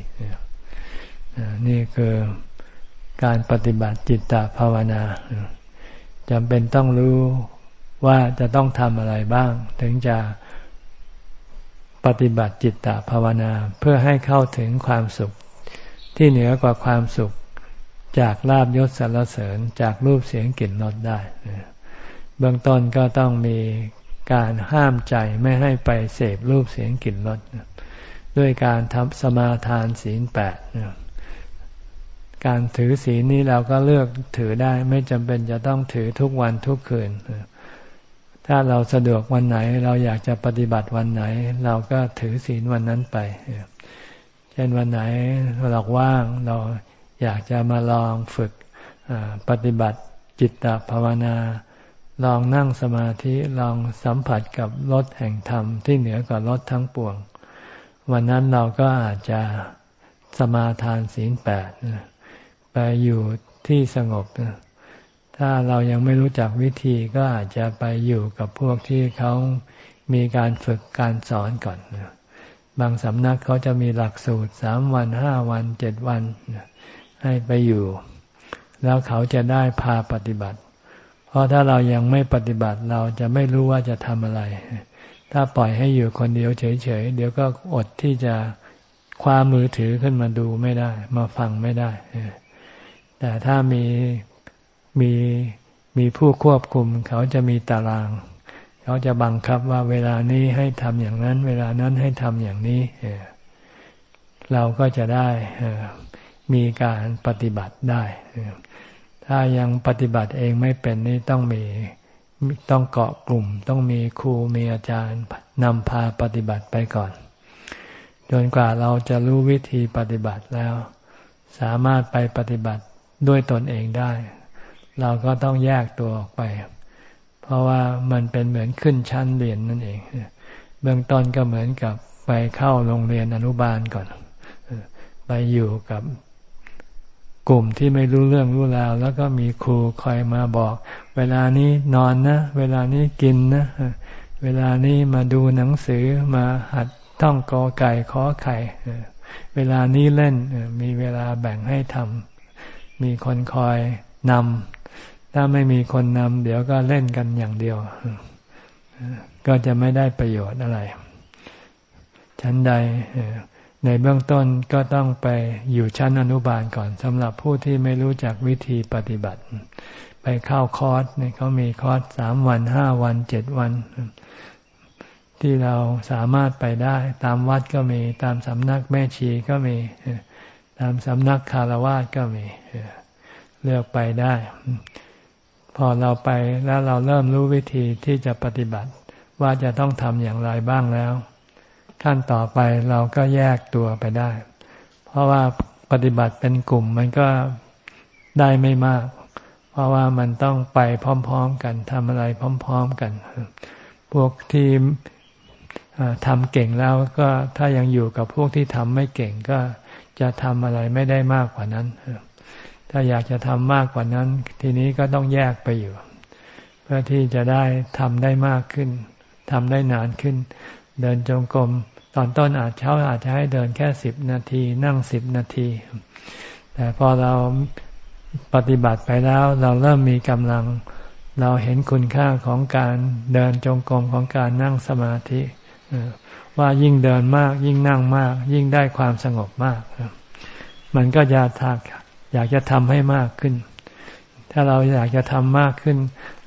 นี่คือการปฏิบัติจิตตภาวนาจำเป็นต้องรู้ว่าจะต้องทำอะไรบ้าง ถึงจะ ปฏิบัติจิตตภาวนาเพื่อให้เข้าถึงความสุข ที่เหนือกว่าความสุขจากลาบยศสรรเสริญจากรูปเสียงกลิ่นรสได้ เบื้องต้นก็ต้องมีการห้ามใจไม่ให้ไปเสพรูปเสียงกลิ่นรสด้วยการทำสมาทานศีลแปดการถือศีลนี้เราก็เลือกถือได้ไม่จำเป็นจะต้องถือทุกวันทุกคืน ถ้าเราสะดวกวันไหน เราอยากจะปฏิบัติวันไหน เราก็ถือศีลวันนั้นไป เช่นวันไหนเราว่างเราอยากจะมาลองฝึกปฏิบัติจิตตภาวนา ลองนั่งสมาธิลองสัมผัสกับรถแห่งธรรมที่เหนือกว่ารถทั้งปวง วันนั้นเราก็อาจจะสมาทานศีลแปดไปอยู่ที่สงบ ถ้าเรายังไม่รู้จักวิธีก็อาจจะไปอยู่กับพวกที่เขามีการฝึกการสอนก่อน บางสำนักเขาจะมีหลักสูตรสามวันห้าวันเจ็ดวัน ให้ไปอยู่ แล้วเขาจะได้พาปฏิบัติ เพราะถ้าเรายังไม่ปฏิบัติเราจะไม่รู้ว่าจะทำอะไร ถ้าปล่อยให้อยู่คนเดียวเฉยๆ เดี๋ยวก็อดที่จะคว้ามือถือขึ้นมาดูไม่ได้ มาฟังไม่ได้ แต่ถ้ามี มีมีผู้ควบคุม เขาจะมีตาราง เขาจะบังคับว่าเวลานี้ให้ทำอย่างนั้น เวลานั้นให้ทำอย่างนี้เราก็จะได้มีการปฏิบัติได้ ถ้ายังปฏิบัติเองไม่เป็นนี่ต้องมีต้องเกาะกลุ่ม ต้องมีครูมีอาจารย์นำพาปฏิบัติไปก่อน จนกว่าเราจะรู้วิธีปฏิบัติแล้ว สามารถไปปฏิบัติด้วยตนเองได้ เราก็ต้องแยกตัวออกไป เพราะว่ามันเป็นเหมือนขึ้นชั้นเรียนนั่นเอง เบื้องต้นก็เหมือนกับไปเข้าโรงเรียนอนุบาลก่อน ไปอยู่กับกลุ่มที่ไม่รู้เรื่องรู้ราว แล้วก็มีครูคอยมาบอก เวลานี้นอนนะ เวลานี้กินนะ เวลานี้มาดูหนังสือมาหัดท่องกอไก่ขอไข่เวลานี้เล่นมีเวลาแบ่งให้ทำมีคนคอยนำ ถ้าไม่มีคนนำเดี๋ยวก็เล่นกันอย่างเดียว ก็จะไม่ได้ประโยชน์อะไร ชั้นใดในเบื้องต้นก็ต้องไปอยู่ชั้นอนุบาลก่อนสำหรับผู้ที่ไม่รู้จักวิธีปฏิบัติ ไปเข้าคอร์สเนี่ยเขามีคอร์สสามวันห้าวันเจ็ดวัน ที่เราสามารถไปได้ ตามวัดก็มีตามสำนักแม่ชีก็มี ตามสำนักคารวะก็มีเลือกไปได้ พอเราไปแล้วเราเริ่มรู้วิธีที่จะปฏิบัติ ว่าจะต้องทำอย่างไรบ้างแล้ว ขั้นต่อไปเราก็แยกตัวไปได้ เพราะว่าปฏิบัติเป็นกลุ่มมันก็ได้ไม่มาก เพราะว่ามันต้องไปพร้อม ๆ กันทำอะไรพร้อม ๆ กัน พวกที่ทำเก่งแล้วก็ถ้ายังอยู่กับพวกที่ทำไม่เก่งก็จะทำอะไรไม่ได้มากกว่านั้น ถ้าอยากจะทำมากกว่านั้น ทีนี้ก็ต้องแยกไปอยู่ เพื่อที่จะได้ทำได้มากขึ้นทำได้นานขึ้น เดินจงกรมตอนต้นอาจเช้าอาจจะให้เดินแค่สิบนาที นั่งสิบนาที แต่พอเราปฏิบัติไปแล้วเราเริ่มมีกำลัง เราเห็นคุณค่าของการเดินจงกรมของการนั่งสมาธิว่ายิ่งเดินมาก ยิ่งนั่งมาก ยิ่งได้ความสงบมาก มันก็จะทัก อยากจะทำให้มากขึ้น ถ้าเราอยากจะทำมากขึ้น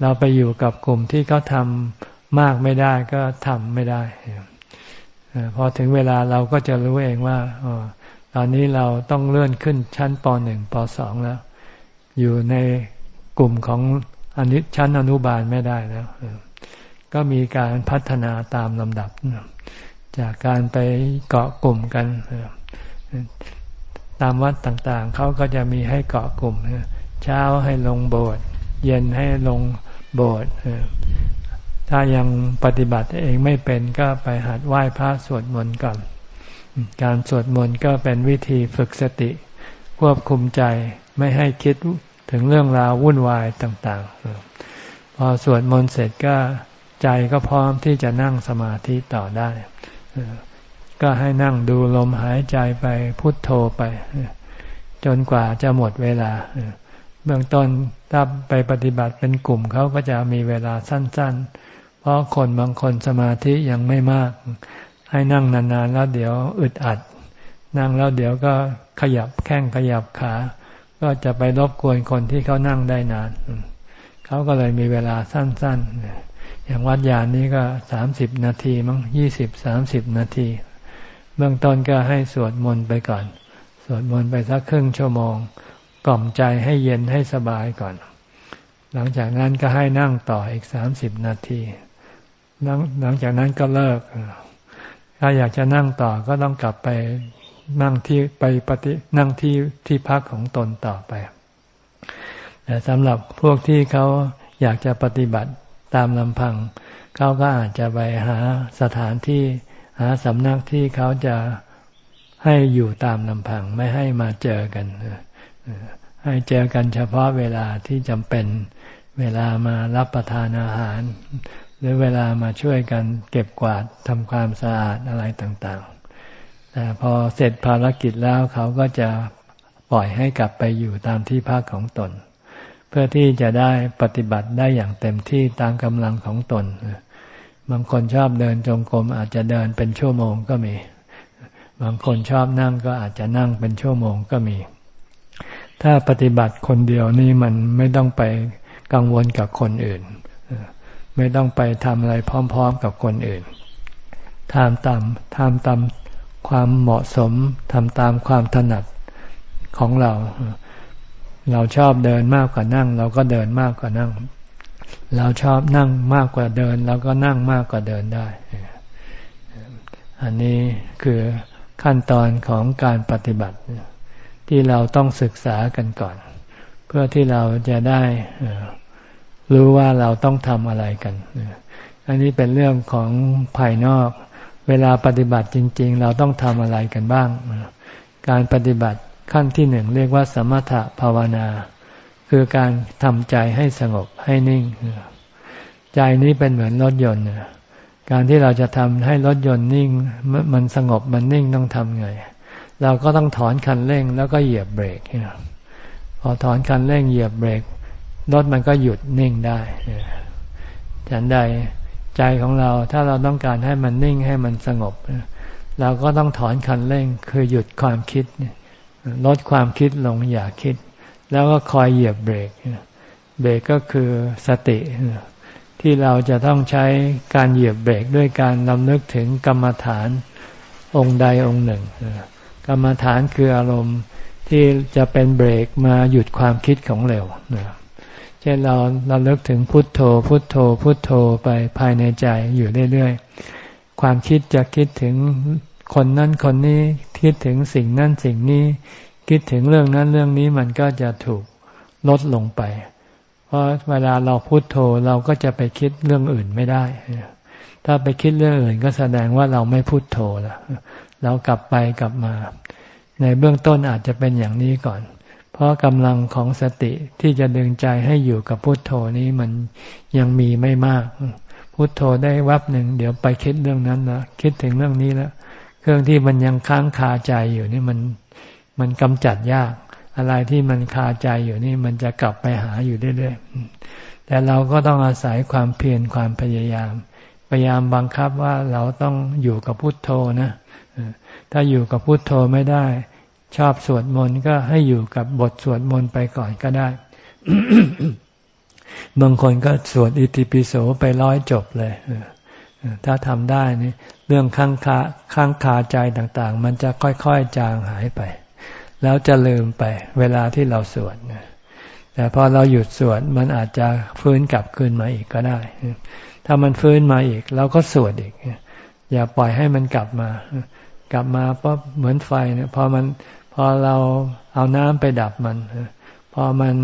เราไปอยู่กับกลุ่มที่เขาทำมากไม่ได้ก็ทำไม่ได้พอถึงเวลาเราก็จะรู้เองว่าอตอนนี้เราต้องเลื่อนขึ้นชั้นปหนึ่งปสองแล้ว อยู่ในกลุ่มของอนิชั้นอนุบาลไม่ได้แล้วก็มีการพัฒนาตามลำดับ จากการไปเกาะกลุ่มกัน ตามวัดต่างๆ เขาก็จะมีให้เกาะกลุ่ม เช้าให้ลงโบสถ์เย็นให้ลงโบสถ์ถ้ายังปฏิบัติเองไม่เป็นก็ไปหัดไหว้พระสวดมนต์ก่อน การสวดมนต์ก็เป็นวิธีฝึกสติ ควบคุมใจไม่ให้คิดถึงเรื่องราววุ่นวายต่างๆ พอสวดมนต์เสร็จก็ใจก็พร้อมที่จะนั่งสมาธิต่อได้ ก็ให้นั่งดูลมหายใจไปพุทโธไป จนกว่าจะหมดเวลา เบื้องต้นถ้าไปปฏิบัติเป็นกลุ่มเขาก็จะมีเวลาสั้น ๆ เพราะคนบางคนสมาธิยังไม่มาก ให้นั่งนานๆแล้วเดี๋ยวอึดอัด นั่งแล้วเดี๋ยวก็ขยับแข้งขยับขา ก็จะไปรบกวนคนที่เขานั่งได้นาน เขาก็เลยมีเวลาสั้น ๆ อย่างวัดยานนี้ก็สามสิบนาทีมั้งยี่สิบสามสิบนาที เบื้องต้นก็ให้สวดมนต์ไปก่อน สวดมนต์ไปสักครึ่งชั่วโมง กล่อมใจให้เย็นให้สบายก่อน หลังจากนั้นก็ให้นั่งต่ออีกสามสิบนาทีหลังหลังจากนั้นก็เลิก ถ้าอยากจะนั่งต่อก็ต้องกลับไปนั่งที่ไปปฏินั่งที่ที่พักของตนต่อไป แต่สำหรับพวกที่เขาอยากจะปฏิบัติตามลำพัง เขาก็อาจจะไปหาสถานที่ หาสำนักที่เขาจะให้อยู่ตามลำพังไม่ให้มาเจอกัน ให้เจอกันเฉพาะเวลาที่จำเป็นเวลามารับประทานอาหาร หรือเวลามาช่วยกันเก็บกวาดทำความสะอาดอะไรต่างๆ แต่พอเสร็จภารกิจแล้วเขาก็จะปล่อยให้กลับไปอยู่ตามที่พักของตน เพื่อที่จะได้ปฏิบัติได้อย่างเต็มที่ตามกำลังของตน บางคนชอบเดินจงกรมอาจจะเดินเป็นชั่วโมงก็มี บางคนชอบนั่งก็อาจจะนั่งเป็นชั่วโมงก็มี ถ้าปฏิบัติคนเดียวนี่มันไม่ต้องไปกังวลกับคนอื่น ไม่ต้องไปทำอะไรพร้อม ๆ กับคนอื่นทำตามทำตามความเหมาะสมทำตามความถนัดของเรา เราชอบเดินมากกว่านั่ง เราก็เดินมากกว่านั่ง เราชอบนั่งมากกว่าเดินเราก็นั่งมากกว่าเดินได้ อันนี้คือขั้นตอนของการปฏิบัติ ที่เราต้องศึกษากันก่อน เพื่อที่เราจะได้รู้ว่าเราต้องทำอะไรกัน อันนี้เป็นเรื่องของภายนอก เวลาปฏิบัติจริง ๆ เราต้องทำอะไรกันบ้าง การปฏิบัติขั้นที่หนึ่งเรียกว่าสมถะภาวนา คือการทำใจให้สงบให้นิ่ง ใจนี้เป็นเหมือนรถยนต์การที่เราจะทำให้รถยนต์นิ่ง มันสงบมันนิ่งต้องทำไง เราก็ต้องถอนคันเร่งแล้วก็เหยียบเบรกพอถอนคันเร่งเหยียบเบรกรถมันก็หยุดนิ่งได้ฉันใดใจของเราถ้าเราต้องการให้มันนิ่งให้มันสงบ เราก็ต้องถอนคันเร่งคือหยุดความคิดลดความคิดลงอย่าคิด แล้วก็คอยเหยียบเบรก เบรกก็คือสติ ที่เราจะต้องใช้การเหยียบเบรกด้วยการลำลึกถึงกรรมฐานองค์ใดองค์หนึ่ง กรรมฐานคืออารมณ์ที่จะเป็นเบรกมาหยุดความคิดของเราเช่นเราเราเลิกถึงพุทโธ พุทโธ พุทโธไปภายในใจอยู่เรื่อยๆ ความคิดจะคิดถึงคนนั้นคนนี้คิดถึงสิ่งนั้นสิ่งนี้ คิดถึงเรื่องนั้นเรื่องนี้มันก็จะถูกลดลงไป เพราะเวลาเราพุโทโธเราก็จะไปคิดเรื่องอื่นไม่ได้ ถ้าไปคิดเรื่องอื่นก็แสดงว่าเราไม่พุโทโธแล้วเรากลับไปกลับมา ในเบื้องต้นอาจจะเป็นอย่างนี้ก่อน เพราะกำลังของสติที่จะดึงใจให้อยู่กับพุทโธนี้มันยังมีไม่มาก พุทโธได้วับหนึ่งเดี๋ยวไปคิดเรื่องนั้นนะคิดถึงเรื่องนี้แล้ว เครื่องที่มันยังค้างคาใจอยู่นี่มัน มันกำจัดยาก อะไรที่มันคาใจอยู่นี่มันจะกลับไปหาอยู่เรื่อยๆแต่เราก็ต้องอาศัยความเพียรความพยายาม พยายามบังคับว่าเราต้องอยู่กับพุทโธนะถ้าอยู่กับพุทโธไม่ได้ ชอบสวดมนต์ก็ให้อยู่กับบทสวดมนต์ไปก่อนก็ได้บางคนก็สวดอิติปิโสไปร้อยจบเลยถ้าทำได้นี่เรื่องข้างคาข้างคาใจต่าง ๆ มันจะค่อย ๆ จางหายไป แล้วจะลืมไปเวลาที่เราสวดแต่พอเราหยุดสวดมันอาจจะฟื้นกลับคืนมาอีกก็ได้ ถ้ามันฟื้นมาอีกเราก็สวดอีก อย่าปล่อยให้มันกลับมา กลับมาเพราะเหมือนไฟเนี่ยพอมันพอเราเอาน้ำไปดับมันพอมัน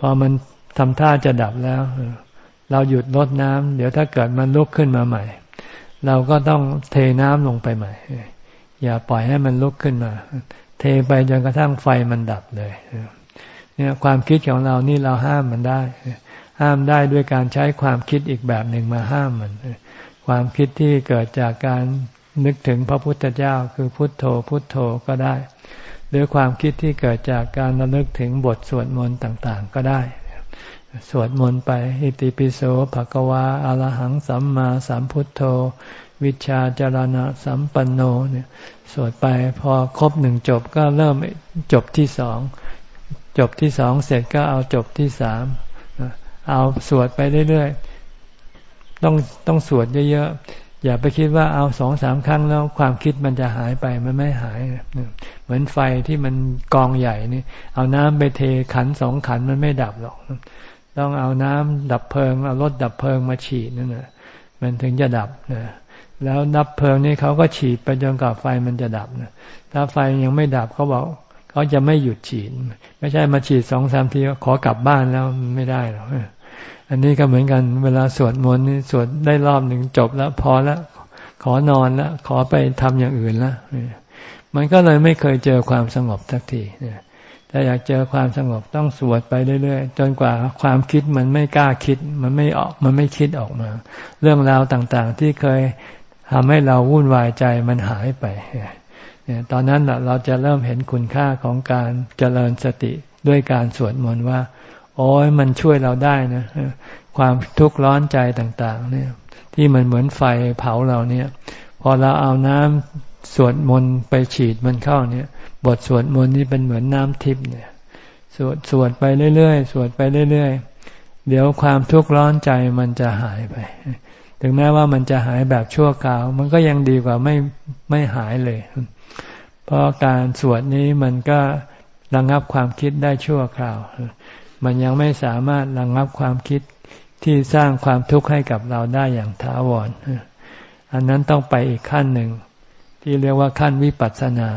พอมันทำท่าจะดับแล้ว เราหยุดลดน้ำเดี๋ยวถ้าเกิดมันลุกขึ้นมาใหม่ เราก็ต้องเทน้ำลงไปใหม่ อย่าปล่อยให้มันลุกขึ้นมา เทไปจนกระทั่งไฟมันดับเลยเนี่ยความคิดของเรานี่เราห้ามมันได้ ห้ามได้ด้วยการใช้ความคิดอีกแบบหนึ่งมาห้ามมัน ความคิดที่เกิดจากการนึกถึงพระพุทธเจ้าคือพุทโธพุทโธก็ได้ หรือความคิดที่เกิดจากการระลึกถึงบทสวดมนต์ต่างๆ ก็ได้ สวดมนต์ไปอิติปิโสภะกวาอรหังสัมมาสัมพุทโธ วิชาจารณะสัมปันโนเนี่ย สวดไปพอครบหนึ่งจบก็เริ่มจบที่สองจบที่สองเสร็จก็เอาจบที่สามเอาสวดไปเรื่อยๆต้องต้องสวดเยอะๆอย่าไปคิดว่าเอาสองสามครั้งแล้วความคิดมันจะหายไปมันไม่หาย เหมือนไฟที่มันกองใหญ่นี่ เอาน้ำไปเทขันสองขันมันไม่ดับหรอก ต้องเอาน้ำดับเพลิงเอารถดับเพลิงมาฉีดนั่นแหละมันถึงจะดับนะ แล้วดับเพลิงนี่เขาก็ฉีดไปจนกว่าไฟมันจะดับนะถ้าไฟยังไม่ดับเขาบอกเขาจะไม่หยุดฉีด ไม่ใช่มาฉีดสองสามทีขอกลับบ้านแล้วไม่ได้หรอกอันนี้ก็เหมือนกันเวลาสวดมนต์นี่สวดได้รอบหนึ่งจบแล้ว พอแล้วขอนอนแล้วขอไปทำอย่างอื่นแล้วมันก็เลยไม่เคยเจอความสงบสักทีถ้าอยากเจอความสงบต้องสวดไปเรื่อยๆจนกว่าความคิดมันไม่กล้าคิด มันไม่ออกมันไม่คิดออกมา เรื่องราวต่างๆ ที่เคย ทำให้เราวุ่นวายใจมันหายไปเนี่ยตอนนั้นเราจะเริ่มเห็นคุณค่าของการเจริญสติด้วยการสวดมนต์ว่า โอ้ยมันช่วยเราได้นะความทุกข์ร้อนใจต่าง ๆ เนี่ย ที่มันเหมือนไฟเผาเราเนี่ย พอเราเอาน้ำสวดมนต์ไปฉีดมันเข้าเนี่ย บทสวดมนต์นี่เป็นเหมือนน้ำทิพย์เนี่ย สวดสวดไปเรื่อยๆสวดไปเรื่อยๆเดี๋ยวความทุกข์ร้อนใจมันจะหายไป ถึงแม้ว่ามันจะหายแบบชั่วคราว มันก็ยังดีกว่าไม่ไม่หายเลย เพราะการสวดนี้มันก็ระงับความคิดได้ชั่วคราว มันยังไม่สามารถระงงับความคิดที่สร้างความทุกข์ให้กับเราได้อย่างถาวร อันนั้นต้องไปอีกขั้นหนึ่ง ที่เรียกว่าขั้นวิปัสสนา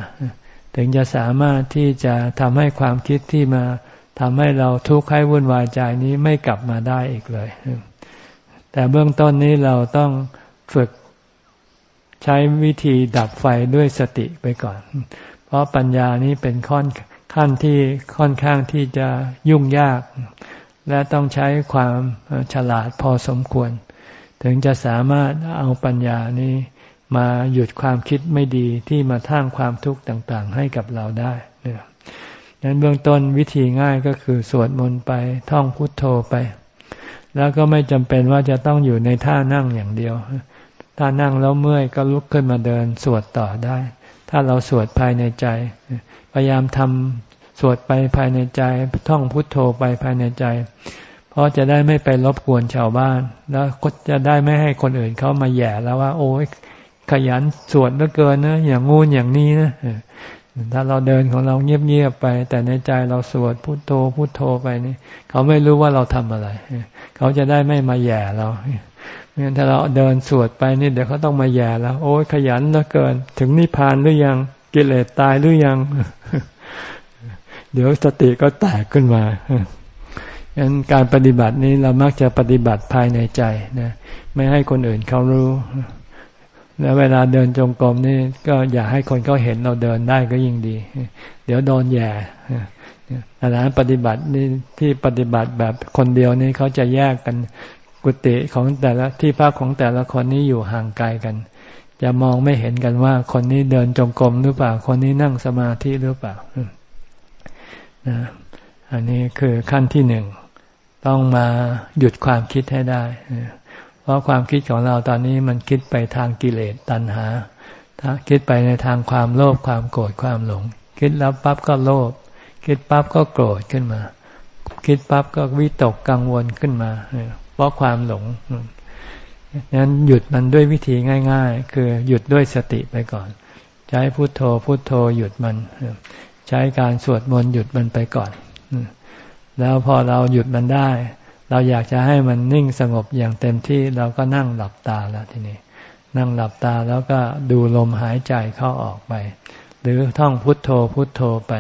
ถึงจะสามารถที่จะทำให้ความคิดที่มาทำให้เราทุกข์ให้วุ่นวายใจนี้ไม่กลับมาได้อีกเลย แต่เบื้องต้นนี้เราต้องฝึกใช้วิธีดับไฟด้วยสติไปก่อน เพราะปัญญานี้เป็นข้อนขั้นที่ค่อนข้างที่จะยุ่งยาก และต้องใช้ความฉลาดพอสมควร ถึงจะสามารถเอาปัญญานี้มาหยุดความคิดไม่ดีที่มาท่างความทุกข์ต่างๆ ให้กับเราได้เนี่ยนั้นเบื้องต้นวิธีง่ายก็คือสวดมนต์ไปท่องพุทโธไป แล้วก็ไม่จำเป็นว่าจะต้องอยู่ในท่านั่งอย่างเดียว ถ้านั่งแล้วเมื่อยก็ลุกขึ้นมาเดินสวดต่อได้ ถ้าเราสวดภายในใจ พยายามทำสวดไปภายในใจ ท่องพุทโธไปภายในใจ เพราะจะได้ไม่ไปรบกวนชาวบ้าน แล้วก็จะได้ไม่ให้คนอื่นเขามาแย่แล้วว่า โอ้ยขยันสวดเหลือเกินนะอย่างงูนอย่างนี้นะ ถ้าเราเดินของเราเงียบๆไป แต่ในใจเราสวดพุทโธพุทโธไปนี่เขาไม่รู้ว่าเราทำอะไร เขาจะได้ไม่มาแย่เราเนี่ยถ้าเราเดินสวดไปนี่เดี๋ยวเขาต้องมาแย่แล้ว โอ้ยขยันเหลือเกิน ถึงนิพพานหรือยังกิเลสตายหรือยัง เดี๋ยวสติก็แตกขึ้นมางั้นการปฏิบัตินี้เรามักจะปฏิบัติภายในใจนะไม่ให้คนอื่นเขารู้ แล้วเวลาเดินจงกรมนี่ก็อย่าให้คนเขาเห็นเราเดินได้ก็ยิ่งดี เดี๋ยวโดนแย่แต่ละปฏิบัตินี่ที่ปฏิบัติแบบคนเดียวนี่เขาจะแยกกันกุฏิของแต่ละที่พักของแต่ละคนนี้อยู่ห่างไกลกัน จะมองไม่เห็นกันว่าคนนี้เดินจงกรมหรือเปล่า คนนี้นั่งสมาธิหรือเปล่านะอันนี้คือขั้นที่หนึ่ง ต้องมาหยุดความคิดให้ได้ เพราะความคิดของเราตอนนี้มันคิดไปทางกิเลสตัณหา ถ้าคิดไปในทางความโลภความโกรธความหลง คิดแล้วปั๊บก็โลภคิดปั๊บก็โกรธขึ้นมา คิดปั๊บก็วิตกกังวลขึ้นมา เพราะความหลงนั้นหยุดมันด้วยวิธีง่าย ๆ คือหยุดด้วยสติไปก่อน ใช้พุโทโธพุโทโธหยุดมัน ใช้การสวดมนต์หยุดมันไปก่อน แล้วพอเราหยุดมันได้ เราอยากจะให้มันนิ่งสงบอย่างเต็มที่เราก็นั่งหลับตาแล้วทีนี้ นั่งหลับตาแล้วก็ดูลมหายใจเข้าออกไป หรือท่องพุทโธพุทโธไป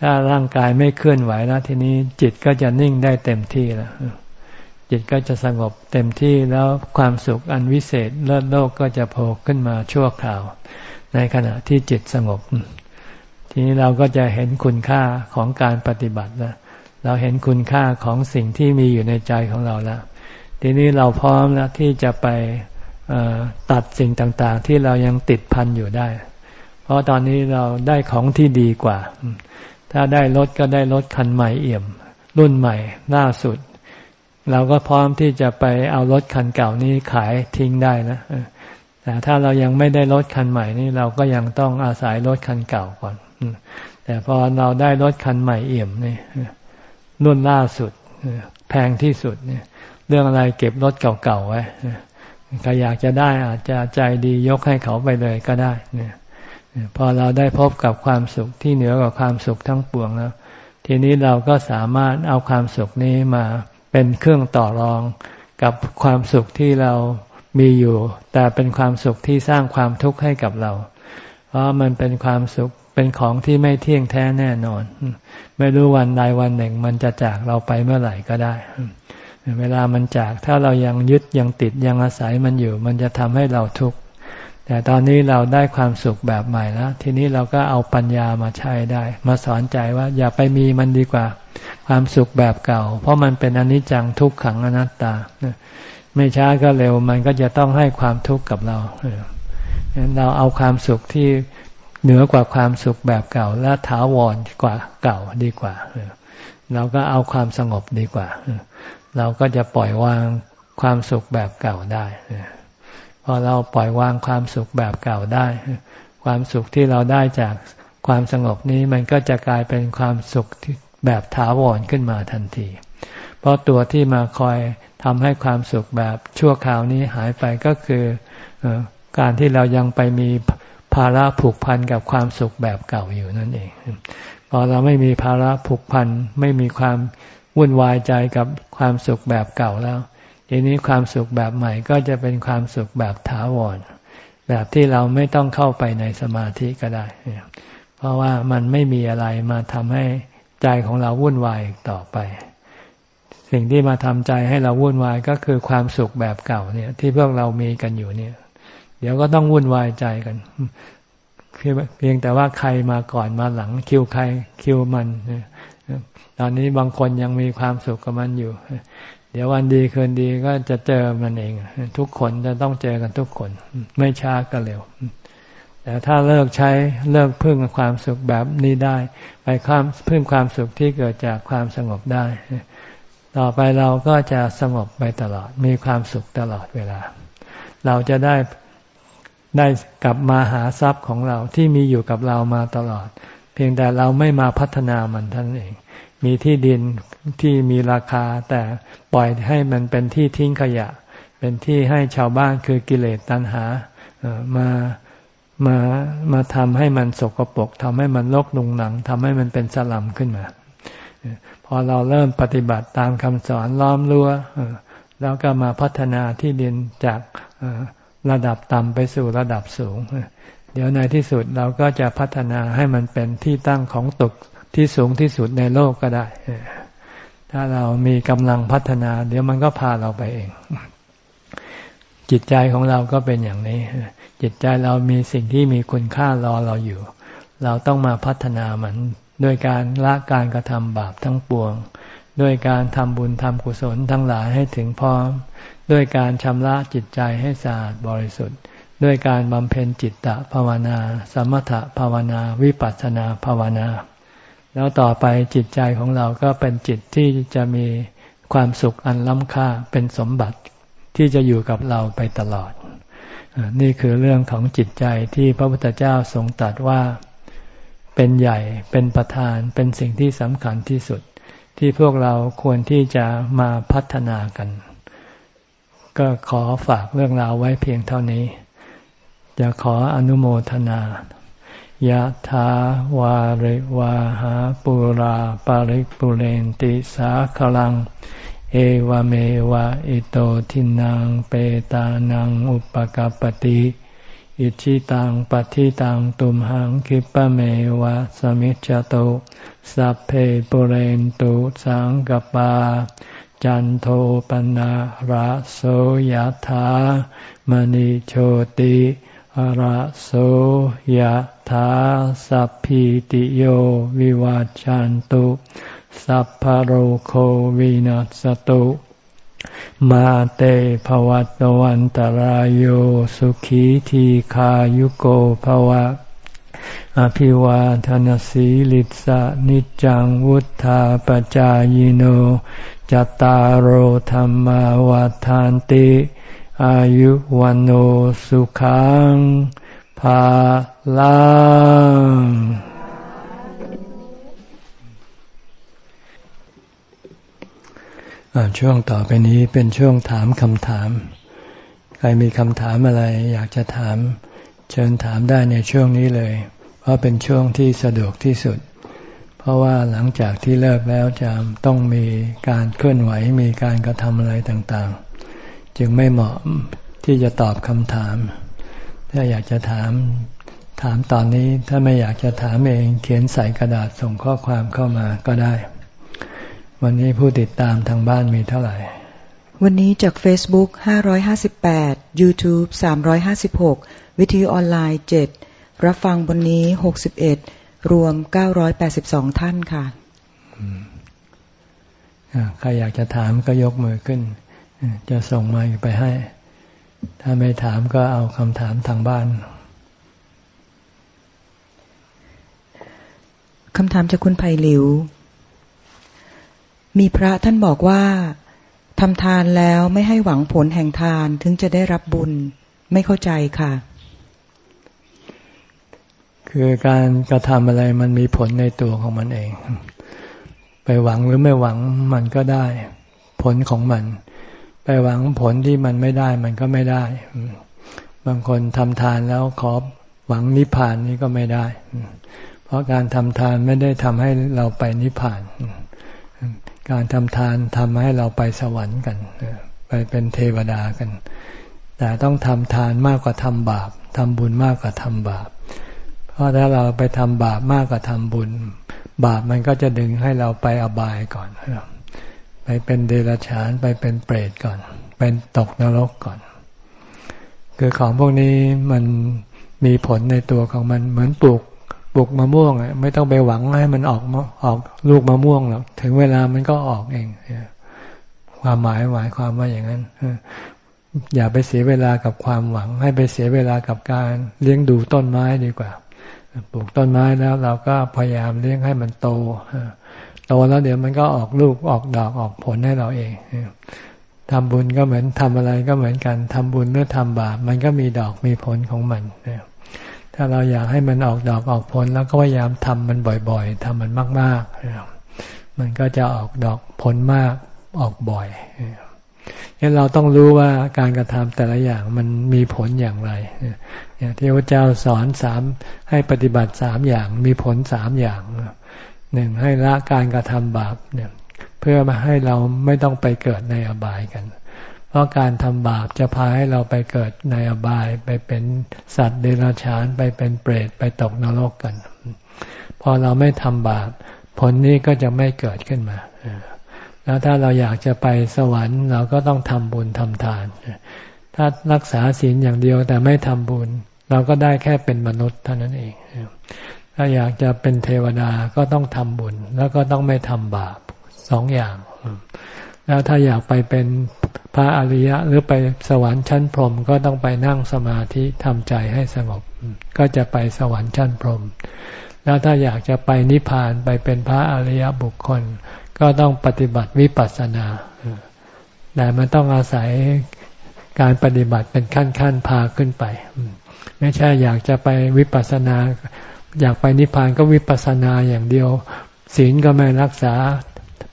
ถ้าร่างกายไม่เคลื่อนไหวแล้วทีนี้จิตก็จะนิ่งได้เต็มที่แล้วจิตก็จะสงบเต็มที่แล้วความสุขอันวิเศษเลิศโลกก็จะโผล่ขึ้นมาชั่วคราว ในขณะที่จิตสงบ ทีนี้เราก็จะเห็นคุณค่าของการปฏิบัติแล้ว เราเห็นคุณค่าของสิ่งที่มีอยู่ในใจของเราแล้ว ทีนี้เราพร้อมแล้วที่จะไปตัดสิ่งต่างๆ ที่เรายังติดพันอยู่ได้ เพราะตอนนี้เราได้ของที่ดีกว่า ถ้าได้รถก็ได้รถคันใหม่เอี่ยม รุ่นใหม่ล่าสุด เราก็พร้อมที่จะไปเอารถคันเก่านี้ขายทิ้งได้นะแต่ถ้าเรายังไม่ได้รถคันใหม่นี่เราก็ยังต้องอาศัยรถคันเก่าก่อนแต่พอเราได้รถคันใหม่เอี่ยมนี่ รุ่นล่าสุดแพงที่สุดเนี่ย เรื่องอะไรเก็บรถเก่าๆไว้ใครอยากจะได้อาจจะใจดียกให้เขาไปเลยก็ได้เนี่ยพอเราได้พบกับความสุขที่เหนือกว่าความสุขทั้งปวงแล้ว ทีนี้เราก็สามารถเอาความสุขนี้มาเป็นเครื่องต่อรองกับความสุขที่เรามีอยู่ แต่เป็นความสุขที่สร้างความทุกข์ให้กับเรา เพราะมันเป็นความสุข เป็นของที่ไม่เที่ยงแท้แน่นอน ไม่รู้วันใดวันหนึ่ง มันจะจากเราไปเมื่อไหร่ก็ได้ เวลามันจากถ้าเรายังยึดยังติดยังอาศัยมันอยู่ มันจะทำให้เราทุกข์แต่ตอนนี้เราได้ความสุขแบบใหม่แล้ว ทีนี้เราก็เอาปัญญามาใช้ได้ มาสอนใจว่าอย่าไปมีมันดีกว่า ความสุขแบบเก่า เพราะมันเป็นอนิจจังทุกขังอนัตตา ไม่ช้าก็เร็วมันก็จะต้องให้ความทุกข์กับเราเราเอาความสุขที่ เหนือกว่าความสุขแบบเก่า และถาวรกว่าเก่าดีกว่าเราก็เอาความสงบดีกว่า เราก็จะปล่อยวางความสุขแบบเก่าได้พอเราปล่อยวางความสุขแบบเก่าได้ ความสุขที่เราได้จากความสงบนี้มันก็จะกลายเป็นความสุขแบบถาวรขึ้นมาทันที เพราะตัวที่มาคอยทำให้ความสุขแบบชั่วคราวนี้หายไปก็คือการที่เรายังไปมี ภาระผูกพันกับความสุขแบบเก่าอยู่นั่นเอง พอเราไม่มีภาระผูกพันไม่มีความวุ่นวายใจกับความสุขแบบเก่าแล้ว ทีนี้ความสุขแบบใหม่ก็จะเป็นความสุขแบบถาวร แบบที่เราไม่ต้องเข้าไปในสมาธิก็ได้ เพราะว่ามันไม่มีอะไรมาทำให้ใจของเราวุ่นวายต่อไป สิ่งที่มาทำใจให้เราวุ่นวายก็คือความสุขแบบเก่าเนี่ย ที่พวกเรามีกันอยู่เนี่ย ดี๋ยวก็ต้องวุ่นวายใจกันเพียงแต่ว่าใครมาก่อนมาหลัง คิวใครคิวมันตอนนี้บางคนยังมีความสุขกับมันอยู่ เดี๋ยววันดีคืนดีก็จะเจอมันเอง ทุกคนจะต้องเจอกันทุกคน ไม่ช้าก็เร็ว แต่ถ้าเลิกใช้เลิกพึ่งความสุขแบบนี้ได้ ไปความพึ่งความสุขที่เกิดจากความสงบได้ ต่อไปเราก็จะสงบไปตลอด มีความสุขตลอดเวลา เราจะได้ ได้กลับมาหาทรัพย์ของเราที่มีอยู่กับเรามาตลอด เพียงแต่เราไม่มาพัฒนามันท่านเอง มีที่ดินที่มีราคาแต่ปล่อยให้มันเป็นที่ทิ้งขยะ เป็นที่ให้ชาวบ้านคือกิเลสตัณหามามามาทำให้มันสกปรกทำให้มันลกลุงหนังทำให้มันเป็นสลัมขึ้นมาพอเราเริ่มปฏิบัติตามคำสอนล้อมรั้วแล้วก็มาพัฒนาที่ดินจาก ระดับต่ำไปสู่ระดับสูง เดี๋ยวในที่สุดเราก็จะพัฒนาให้มันเป็นที่ตั้งของตึกที่สูงที่สุดในโลกก็ได้ ถ้าเรามีกำลังพัฒนา เดี๋ยวมันก็พาเราไปเอง จิตใจของเราก็เป็นอย่างนี้ จิตใจเรามีสิ่งที่มีคุณค่ารอเราอยู่ เราต้องมาพัฒนามันด้วยการละการกระทำบาปทั้งปวง ด้วยการทำบุญทำกุศลทั้งหลายให้ถึงพร้อม ด้วยการชำระจิตใจให้สะอาดบริสุทธิ์ ด้วยการบำเพ็ญจิตตภาวนา สมถภาวนา วิปัสสนาภาวนา แล้วต่อไปจิตใจของเราก็เป็นจิตที่จะมีความสุขอันล้ำค่าเป็นสมบัติที่จะอยู่กับเราไปตลอด นี่คือเรื่องของจิตใจที่พระพุทธเจ้าทรงตรัสว่าเป็นใหญ่เป็นประธานเป็นสิ่งที่สำคัญที่สุด ที่พวกเราควรที่จะมาพัฒนากัน ก็ขอฝากเรื่องราวไว้เพียงเท่านี้ จะขออนุโมทนายะถาวาริวาหาปุราปาริปุเรนติสาคลัง เอวเมวะอิโตทินังเปตานังอุปกปติอิชิตังปฏิตังตุมหังคิปะเมวะสมิจจโตสัพเพปุเรนตุสังกปา จันโทปนะระโสยถามณิโชติระโสยถาสัพพิติโยวิวาจันตุสัพพโรโควินัสตุ มาเตภวัตวันตารโยสุขีทีขายุโกภวะ อภิวาทนสีลิสะนิจังวุธาปจายโน จตารโหธรรมวาทานติ อายุวันโอสุขังภาลังช่วงต่อไปนี้เป็นช่วงถามคำถาม ใครมีคำถามอะไรอยากจะถาม เชิญถามได้ในช่วงนี้เลย เพราะเป็นช่วงที่สะดวกที่สุด เพราะว่าหลังจากที่เลิกแล้วจะต้องมีการเคลื่อนไหวมีการกระทำอะไรต่างๆ จึงไม่เหมาะที่จะตอบคำถาม ถ้าอยากจะถามถามตอนนี้ถ้าไม่อยากจะถามเองเขียนใส่กระดาษส่งข้อความเข้ามาก็ได้ วันนี้ผู้ติดตามทางบ้านมีเท่าไหร่ วันนี้จาก Facebook 558 YouTube 356 วิทยุออนไลน์ 7 รับฟังบนนี้ 61 รวม 982 ท่านค่ะใครอยากจะถามก็ยกมือขึ้น จะส่งมาไปให้ ถ้าไม่ถามก็เอาคำถามทางบ้านคำถามจากคุณไผ่หลิว มีพระท่านบอกว่าทำทานแล้วไม่ให้หวังผลแห่งทานถึงจะได้รับบุญ ไม่เข้าใจค่ะ คือการกระทำอะไรมันมีผลในตัวของมันเอง ไปหวังหรือไม่หวังมันก็ได้ ผลของมัน ไปหวังผลที่มันไม่ได้มันก็ไม่ได้ บางคนทำทานแล้วขอหวังนิพพานนี่ก็ไม่ได้ เพราะการทำทานไม่ได้ทำให้เราไปนิพพาน การทำทานทำให้เราไปสวรรค์กัน ไปเป็นเทวดากัน แต่ต้องทำทานมากกว่าทำบาปทำบุญมากกว่าทำบาป เพราะถ้าเราไปทำบาปมากกว่าทำบุญ บาปมันก็จะดึงให้เราไปอบายก่อน ไปเป็นเดรัจฉานไปเป็นเปรตก่อน เป็นตกนรกก่อน คือของพวกนี้มันมีผลในตัวของมันเหมือนปลูกปลูกมะม่วงอะไม่ต้องไปหวังให้มันออกออกลูกมะม่วงหรอกถึงเวลามันก็ออกเองความหมายหมายความว่าอย่างนั้นอย่าไปเสียเวลากับความหวัง ให้ไปเสียเวลากับการเลี้ยงดูต้นไม้ดีกว่า ปลูกต้นไม้แล้วเราก็พยายามเลี้ยงให้มันโต โตแล้วเดี๋ยวมันก็ออกลูกออกดอกออกผลให้เราเองทำบุญก็เหมือนทำอะไรก็เหมือนกันทำบุญหรือทำบาปมันก็มีดอกมีผลของมันถ้าเราอยากให้มันออกดอกออกผลแล้วก็พยายามทำมันบ่อยๆทำมันมากๆมันก็จะออกดอกผลมากออกบ่อย งั้นเราต้องรู้ว่าการกระทำแต่ละอย่างมันมีผลอย่างไรอย่างที่พระเจ้าสอนสามให้ปฏิบัติสามอย่างมีผลสามอย่างหนึ่งให้ละการกระทำบาปเนี่ยเพื่อมาให้เราไม่ต้องไปเกิดในอบายกัน เพราะการทำบาปจะพาให้เราไปเกิดในอบาย ไปเป็นสัตว์เดรัจฉานไปเป็นเปรตไปตกนรกกัน พอเราไม่ทำบาป ผลนี้ก็จะไม่เกิดขึ้นมา แล้วถ้าเราอยากจะไปสวรรค์ เราก็ต้องทำบุญทำทาน ถ้ารักษาศีลอย่างเดียวแต่ไม่ทำบุญ เราก็ได้แค่เป็นมนุษย์เท่านั้นเอง ถ้าอยากจะเป็นเทวดาก็ต้องทำบุญ แล้วก็ต้องไม่ทำบาปสองอย่าง แล้วถ้าอยากไปเป็นพระอริยะหรือไปสวรรค์ชั้นพรหมก็ต้องไปนั่งสมาธิทำใจให้สงบ ก็จะไปสวรรค์ชั้นพรหมแล้วถ้าอยากจะไปนิพพานไปเป็นพระอริยบุคคล ก็ต้องปฏิบัติวิปัสสนาแต่มันต้องอาศัยการปฏิบัติเป็นขั้นขั้นพาขึ้นไป ไม่ใช่อยากจะไปวิปัสสนา อยากไปนิพพานก็วิปัสสนาอย่างเดียว ศีลก็ไม่รักษา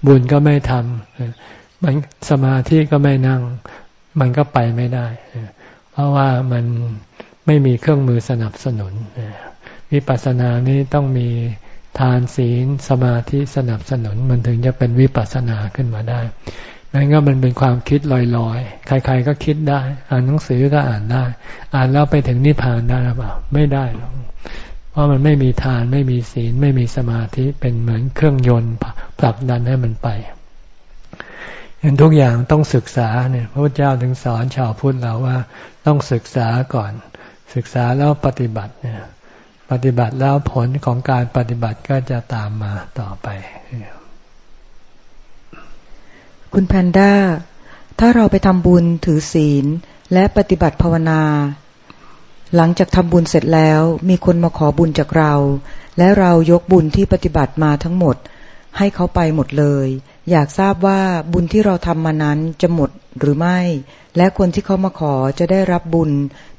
บุญก็ไม่ทำมันสมาธิก็ไม่นั่ง มันก็ไปไม่ได้ เพราะว่ามันไม่มีเครื่องมือสนับสนุนวิปัสสนานี้ต้องมี ทานศีลสมาธิสนับสนุนมันถึงจะเป็นวิปัสสนาขึ้นมาได้นั่นก็มันเป็นความคิดลอยๆ ใครๆก็คิดได้ อ่านหนังสือก็อ่านได้ อ่านแล้วไปถึงนิพพานได้หรือเปล่า ไม่ได้หรอก เพราะมันไม่มีทานไม่มีศีล ไม่มีสมาธิเป็นเหมือนเครื่องยนต์ผลักดันให้มันไปเห็นทุกอย่างต้องศึกษาเนี่ย พระพุทธเจ้าถึงสอนชาวพุทธเราว่า ต้องศึกษาก่อน ศึกษาแล้วปฏิบัติเนี่ย ปฏิบัติแล้วผลของการปฏิบัติก็จะตามมาต่อไป คุณแพนด้า ถ้าเราไปทำบุญถือศีลและปฏิบัติภาวนา หลังจากทำบุญเสร็จแล้วมีคนมาขอบุญจากเรา และเรายกบุญที่ปฏิบัติมาทั้งหมด ให้เขาไปหมดเลย อยากทราบว่าบุญที่เราทำมานั้นจะหมดหรือไม่ และคนที่เขามาขอจะได้รับบุญ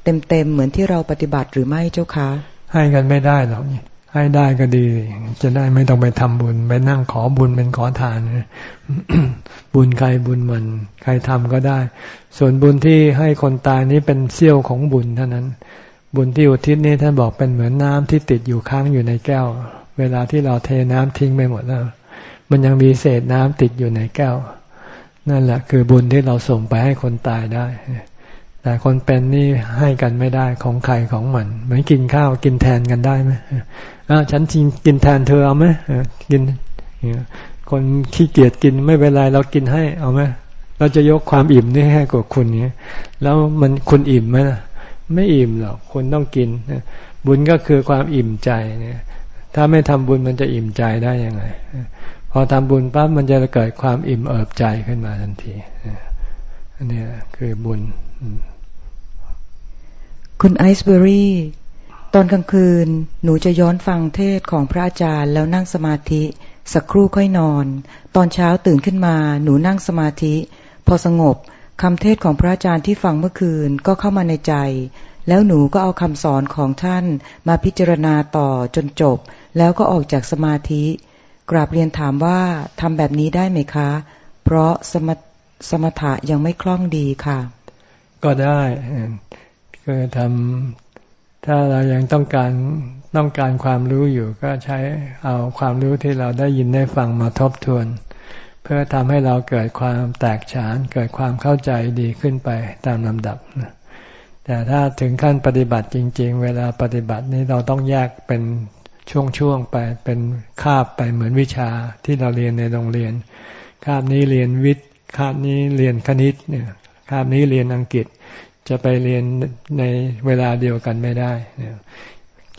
เต็มๆเหมือนที่เราปฏิบัติหรือไม่เจ้าคะ ให้กันไม่ได้หรอกให้ได้ก็ดี จะได้ไม่ต้องไปทำบุญ ไปนั่งขอบุญเป็นขอทานบุญใครบุญมัน ใครทำก็ได้ ส่วนบุญที่ให้คนตายนี้เป็นเสี้ยวของบุญเท่านั้น บุญที่อุทิศนี่ท่านบอกเป็นเหมือนน้ำที่ติดอยู่ค้างอยู่ในแก้ว เวลาที่เราเทน้ำทิ้งไปหมดแล้ว มันยังมีเศษน้ำติดอยู่ในแก้ว นั่นแหละ คือบุญที่เราส่งไปให้คนตายได้ แต่คนเป็นนี่ให้กันไม่ได้ของใครของมันเหมือนกินข้าวกินแทนกันได้ไหมอ่าฉันจริงกินแทนเธอเอาไหมกินคนขี้เกียจกินไม่เป็นไรเรากินให้เอาไหมเราจะยกความอิ่มนี่ให้กับคุณเนี้ยแล้วมันคุณอิ่มไหมไม่อิ่มหรอกคุณต้องกินบุญก็คือความอิ่มใจเนี่ย ถ้าไม่ทำบุญมันจะอิ่มใจได้ยังไงพอทำบุญปั๊บมันจะเกิดความอิ่มเอิบใจขึ้นมาทันทีอันนี้คือบุญ คุณไอซ์เบอรี่ ตอนกลางคืน หนูจะย้อนฟังเทศของพระอาจารย์แล้วนั่งสมาธิ สักครู่ค่อยนอน ตอนเช้าตื่นขึ้นมา หนูนั่งสมาธิ พอสงบคำเทศของพระอาจารย์ที่ฟังเมื่อคืนก็เข้ามาในใจ แล้วหนูก็เอาคำสอนของท่านมาพิจารณาต่อจนจบ แล้วก็ออกจากสมาธิ กราบเรียนถามว่าทำแบบนี้ได้ไหมคะ เพราะสมสมถะยังไม่คล่องดีค่ะ ก็ได้ คือทำถ้าเรายังต้องการต้องการความรู้อยู่ ก็ใช้เอาความรู้ที่เราได้ยินได้ฟังมาทบทวน เพื่อทำให้เราเกิดความแตกฉาน เกิดความเข้าใจดีขึ้นไปตามลำดับแต่ถ้าถึงขั้นปฏิบัติจริง ๆ เวลาปฏิบัตินี้เราต้องแยกเป็นช่วงๆไปเป็นคาบไปเหมือนวิชาที่เราเรียนในโรงเรียน คาบนี้เรียนวิทย์ คาบนี้เรียนคณิตเนี่ยคาบนี้เรียนอังกฤษ จะไปเรียนในเวลาเดียวกันไม่ได้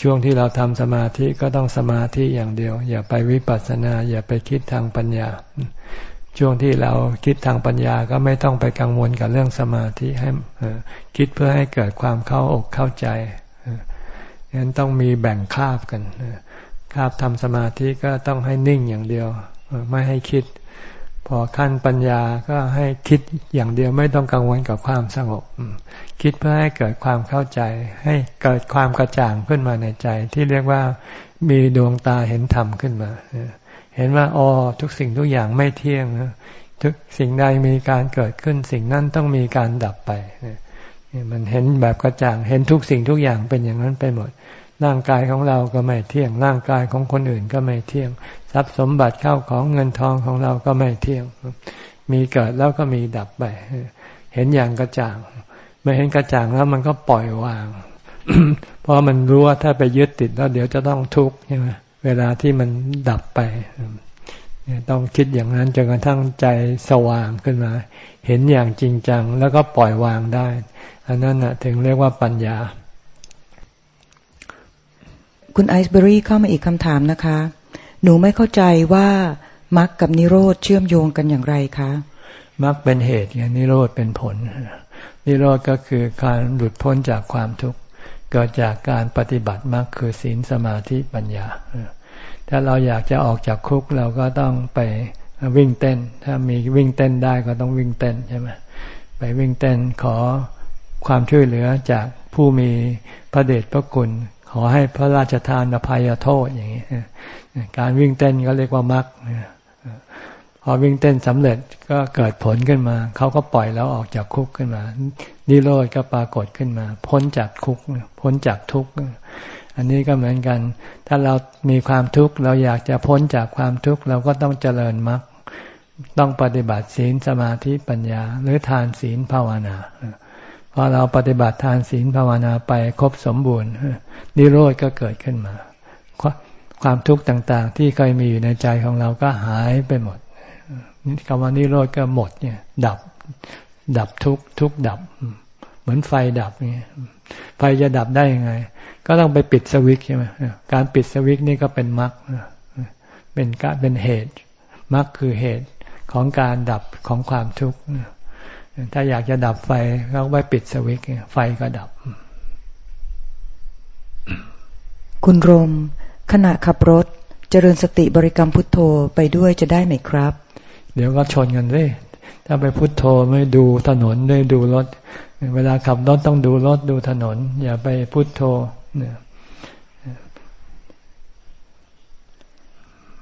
ช่วงที่เราทำสมาธิก็ต้องสมาธิอย่างเดียว อย่าไปวิปัสสนา อย่าไปคิดทางปัญญา ช่วงที่เราคิดทางปัญญาก็ไม่ต้องไปกังวลกับเรื่องสมาธิให้คิดเพื่อให้เกิดความเข้าอกเข้าใจฉะนั้นต้องมีแบ่งคาบกันคาบทำสมาธิก็ต้องให้นิ่งอย่างเดียว ไม่ให้คิด พอขั้นปัญญาก็ให้คิดอย่างเดียวไม่ต้องกังวลกับความสงบ คิดเพื่อให้เกิดความเข้าใจ ให้เกิดความกระจ่างขึ้นมาในใจ ที่เรียกว่ามีดวงตาเห็นธรรมขึ้นมา เห็นว่าอ๋อทุกสิ่งทุกอย่างไม่เที่ยงทุกสิ่งใดมีการเกิดขึ้น สิ่งนั้นต้องมีการดับไปมันเห็นแบบกระจ่าง เห็นทุกสิ่งทุกอย่างเป็นอย่างนั้นไปหมด ร่างกายของเราก็ไม่เที่ยง ร่างกายของคนอื่นก็ไม่เที่ยง ทรัพย์สมบัติเข้าของเงินทองของเราก็ไม่เที่ยง มีเกิดแล้วก็มีดับไป เห็นอย่างกระจ่าง ไม่เห็นกระจ่างแล้วมันก็ปล่อยวาง เพราะมันรู้ว่าถ้าไปยึดติดแล้วเดี๋ยวจะต้องทุกข์ใช่ไหมเวลาที่มันดับไปต้องคิดอย่างนั้นจนกระทั่งใจสว่างขึ้นมา เห็นอย่างจริงจัง แล้วก็ปล่อยวางได้ อันนั้นนะถึงเรียกว่าปัญญา คุณไอซ์เบอรี่เข้ามาอีกคำถามนะคะ หนูไม่เข้าใจว่ามรรคกับนิโรธเชื่อมโยงกันอย่างไรคะมรรคเป็นเหตุไงนิโรธเป็นผล นิโรธก็คือการหลุดพ้นจากความทุกข์เกิดจากการปฏิบัติมรรคคือศีลสมาธิปัญญา ถ้าเราอยากจะออกจากคุกเราก็ต้องไปวิ่งเต้น ถ้ามีวิ่งเต้นได้ก็ต้องวิ่งเต้นใช่ไหมไปวิ่งเต้นขอความช่วยเหลือจากผู้มีพระเดชพระคุณ ขอให้พระราชทานอภัยโทษอย่างนี้ การวิ่งเต้นก็เรียกว่ามรรค พอวิ่งเต้นสำเร็จก็เกิดผลขึ้นมา เขาก็ปล่อยแล้วออกจากคุกขึ้นมา นิโรธก็ปรากฏขึ้นมา พ้นจากคุก พ้นจากทุกข์ อันนี้ก็เหมือนกัน ถ้าเรามีความทุกข์เราอยากจะพ้นจากความทุกข์เราก็ต้องเจริญมรรค ต้องปฏิบัติศีลสมาธิปัญญา หรือทานศีลภาวนา พอเราปฏิบัติทานศีลภาวนาไปครบสมบูรณ์ นิโรธก็เกิดขึ้นมา ความทุกข์ต่างๆ ที่เคยมีอยู่ในใจของเราก็หายไปหมด คำว่านิโรธก็หมดเนี่ย ดับ ดับทุกทุกดับ เหมือนไฟดับเนี่ยไฟจะดับได้ยังไง ก็ต้องไปปิดสวิตช์ใช่ไหมการปิดสวิตช์นี่ก็เป็นมรรคเป็นการเป็นเหตุมรรคคือเหตุของการดับของความทุกข์ถ้าอยากจะดับไฟก็ไปปิดสวิตช์ไฟก็ดับ คุณรม ขณะขับรถ เจริญสติบริกรรมพุทโธไปด้วยจะได้ไหมครับ เดี๋ยวก็ชนกันเลยถ้าไปพุทโธไม่ดูถนนไม่ดูรถ เวลาขับรถต้องดูรถดูถนน อย่าไปพุทโธเนี่ย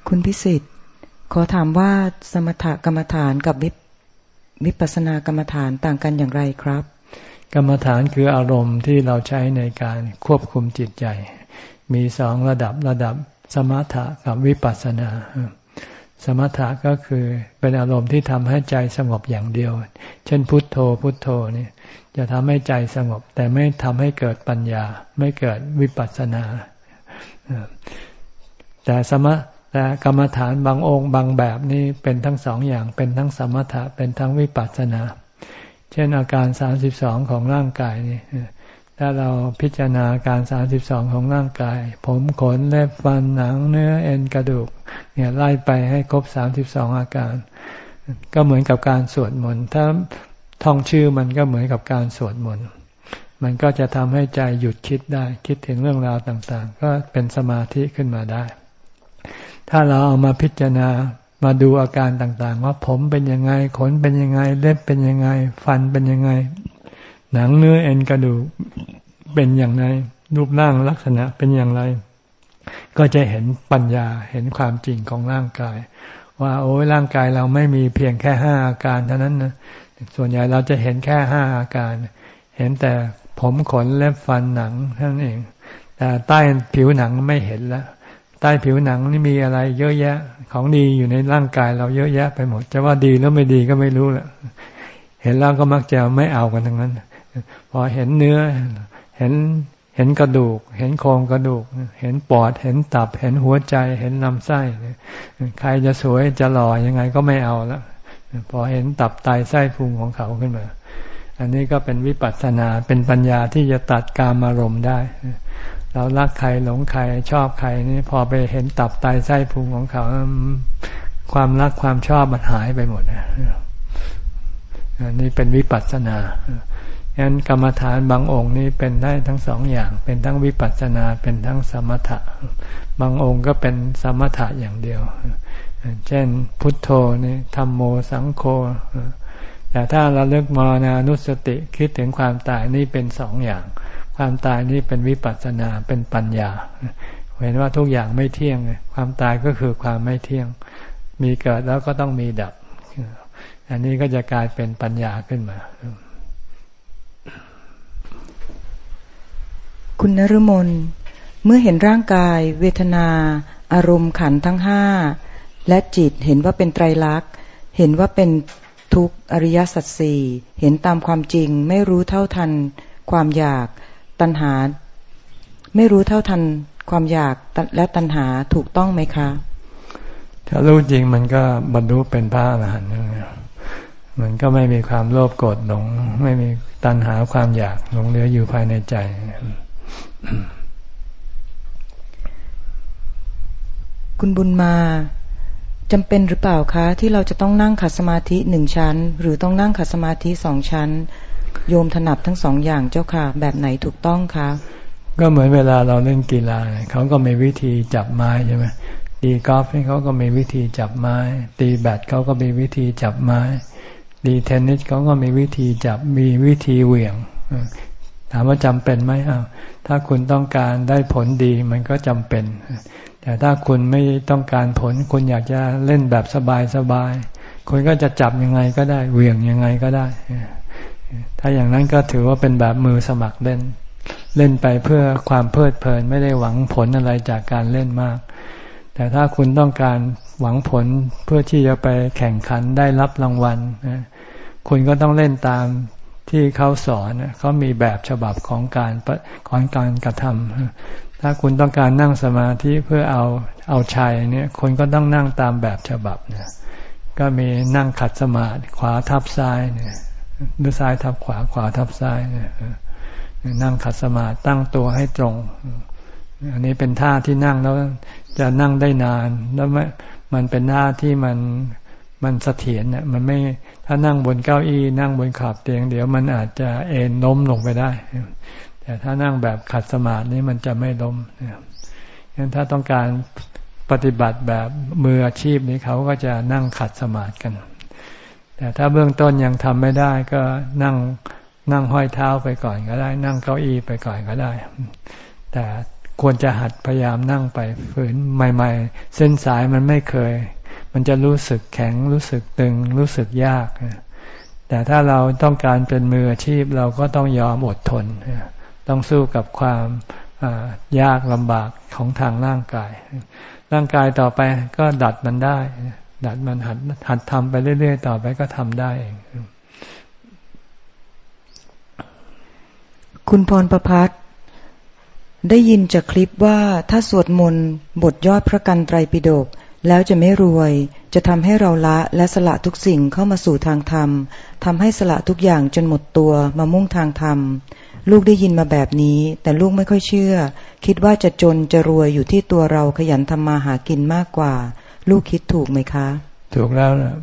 คุณพิสิทธิ์ ขอถามว่าสมถกรรมฐานกับวิวิปัสสนากรรมฐานต่างกันอย่างไรครับ กรรมฐานคืออารมณ์ที่เราใช้ในการควบคุมจิตใจ มีสองระดับระดับสมถะกับวิปัสสนา สมถะก็คือเป็นอารมณ์ที่ทำให้ใจสงบอย่างเดียว เช่นพุทโธพุทโธนี่จะทำให้ใจสงบ แต่ไม่ทำให้เกิดปัญญา ไม่เกิดวิปัสสนา แต่สมแต่กรรมฐานบางองค์บางแบบนี้เป็นทั้งสองอย่างเป็นทั้งสมถะเป็นทั้งวิปัสสนา เช่นอาการสามสิบสองของร่างกายนี่ ถ้าเราพิจารณาการสามสิบสองของร่างกาย ผมขนเล็บฟันหนังเนื้อเอ็นกระดูก เนี่ยไล่ไปให้ครบสามสิบสองอาการ ก็เหมือนกับการสวดมนต์ถ้าท่องชื่อมันก็เหมือนกับการสวดมนต์มันก็จะทำให้ใจหยุดคิดได้ คิดถึงเรื่องราวต่าง ๆ ก็เป็นสมาธิขึ้นมาได้ ถ้าเราเอามาพิจารณามาดูอาการต่าง ๆ ว่าผมเป็นยังไงขนเป็นยังไง เล็บเป็นยังไง ฟันเป็นยังไง หนังเนื้อเอ็นกระดูกเป็นอย่างไรรูปร่างลักษณะเป็นอย่างไร ก็จะเห็นปัญญาเห็นความจริงของร่างกาย ว่าโอ้ยร่างกายเราไม่มีเพียงแค่ห้าอาการเท่านั้นนะส่วนใหญ่เราจะเห็นแค่ห้าอาการ เห็นแต่ผมขนเล็บฟันหนังเท่านั้นเอง แต่ใต้ผิวหนังไม่เห็นแล้วใต้ผิวหนังนี่มีอะไรเยอะแยะ ของดีอยู่ในร่างกายเราเยอะแยะไปหมด จะว่าดีแล้วไม่ดีก็ไม่รู้แหละเห็นแล้วก็มักจะไม่เอากันทั้งนั้น พอเห็นเนื้อ เห็นเห็นกระดูก เห็นโครงกระดูก เห็นปอด เห็นตับ เห็นหัวใจ เห็นลำไส้ใครจะสวยจะหล่อยังไงก็ไม่เอาแล้วพอเห็นตับไตไส้พุงของเขาขึ้นมา อันนี้ก็เป็นวิปัสสนาเป็นปัญญาที่จะตัดกามารมณ์ได้ เรารักใครหลงใครชอบใครนี่พอไปเห็นตับไตไส้พุงของเขา ความรักความชอบมันหายไปหมดนี่เป็นวิปัสสนา ฉะนั้นกรรมฐานบางองค์นี่เป็นได้ทั้งสองอย่าง เป็นทั้งวิปัสสนาเป็นทั้งสมถะ บางองค์ก็เป็นสมถะอย่างเดียว เช่นพุทโธนี่ธรรมโมสังโฆแต่ถ้าเราเลิกมรณานุสติคิดถึงความตายนี่เป็นสองอย่าง ความตายนี่เป็นวิปัสสนาเป็นปัญญา เห็นว่าทุกอย่างไม่เที่ยง ความตายก็คือความไม่เที่ยง มีเกิดแล้วก็ต้องมีดับ อันนี้ก็จะกลายเป็นปัญญาขึ้นมา คุณนรุมน เมื่อเห็นร่างกาย เวทนา อารมณ์ขันทั้งห้าและจิตเห็นว่าเป็นไตรลักษณ์ เห็นว่าเป็นทุกอริยสัจสี่เห็นตามความจริงไม่รู้เท่าทัน ความอยากตัณหา ไม่รู้เท่าทันความอยากและตัณหาถูกต้องไหมคะ ถ้ารู้จริงมันก็บรรลุเป็นพระอรหันต์มันก็ไม่มีความโลภโกรธหลง ไม่มีตัณหาความอยากหลงเหลืออยู่ภายในใจ คุณบุญมาจำเป็นหรือเปล่าคะ ที่เราจะต้องนั่งขัดสมาธิหนึ่งชั้น หรือต้องนั่งขัดสมาธิสองชั้น โยมถนัดทั้งสองอย่างเจ้าค่ะ แบบไหนถูกต้องคะก็เหมือนเวลาเราเล่นกีฬาเขาก็มีวิธีจับไม้ใช่ไหมตีกอล์ฟเขาก็มีวิธีจับไม้ ตีแบดเขาก็มีวิธีจับไม้ตีเทนนิสเขาก็มีวิธีจับมีวิธีเหวี่ยง ถามว่าจำเป็นไหมอ้าวถ้าคุณต้องการได้ผลดีมันก็จำเป็น แต่ถ้าคุณไม่ต้องการผล คุณอยากจะเล่นแบบสบายๆคุณก็จะจับยังไงก็ได้เหวี่ยงยังไงก็ได้ ถ้าอย่างนั้นก็ถือว่าเป็นแบบมือสมัครเล่น เล่นไปเพื่อความเพลิดเพลินไม่ได้หวังผลอะไรจากการเล่นมาก แต่ถ้าคุณต้องการหวังผลเพื่อที่จะไปแข่งขันได้รับรางวัลคุณก็ต้องเล่นตาม ที่เขาสอนเขามีแบบฉบับของการของการกระทำถ้าคุณต้องการนั่งสมาธิเพื่อเอาเอาชัยเนี่ยคุณก็ต้องนั่งตามแบบฉบับเนี่ยก็มีนั่งขัดสมาธิขวาทับซ้ายเนี่ยหรือซ้ายทับขวาขวาทับซ้ายนั่งขัดสมาธิตั้งตัวให้ตรง อันนี้เป็นท่าที่นั่งแล้วจะนั่งได้นาน แล้วมันเป็นท่าที่มัน มันเสถียรเนี่ยมันไม่ถ้านั่งบนเก้าอี้นั่งบนขอบเตียง เดี๋ยวมันอาจจะเอ็นล้มลงไปได้ แต่ถ้านั่งแบบขัดสมาธินี้มันจะไม่ล้มงั้นถ้าต้องการปฏิบัติแบบมืออาชีพนี้เขาก็จะนั่งขัดสมาธิกัน แต่ถ้าเบื้องต้นยังทำไม่ได้ก็นั่งนั่งห้อยเท้าไปก่อนก็ได้ นั่งเก้าอี้ไปก่อนก็ได้ แต่ควรจะหัดพยายามนั่งไปฝืนใหม่ ๆ เส้นสายมันไม่เคย มันจะรู้สึกแข็ง รู้สึกตึง รู้สึกยาก แต่ถ้าเราต้องการเป็นมืออาชีพเราก็ต้องยอมอดทน ต้องสู้กับความยากลำบากของทางร่างกาย ร่างกายต่อไปก็ดัดมันได้ ดัดมันหัดหัดทำไปเรื่อย ๆ ต่อไปก็ทำได้เองคุณพรประพัฒได้ยินจากคลิปว่าถ้าสวดมนต์บทยอดพระกันไตรปิฎก แล้วจะไม่รวย จะทำให้เราละและสละทุกสิ่งเข้ามาสู่ทางธรรมทำให้สละทุกอย่างจนหมดตัวมามุ่งทางธรรม ลูกได้ยินมาแบบนี้ แต่ลูกไม่ค่อยเชื่อ คิดว่าจะจนจะรวยอยู่ที่ตัวเราขยันทำมาหากินมากกว่า ลูกคิดถูกไหมคะ ถูกแล้วนะ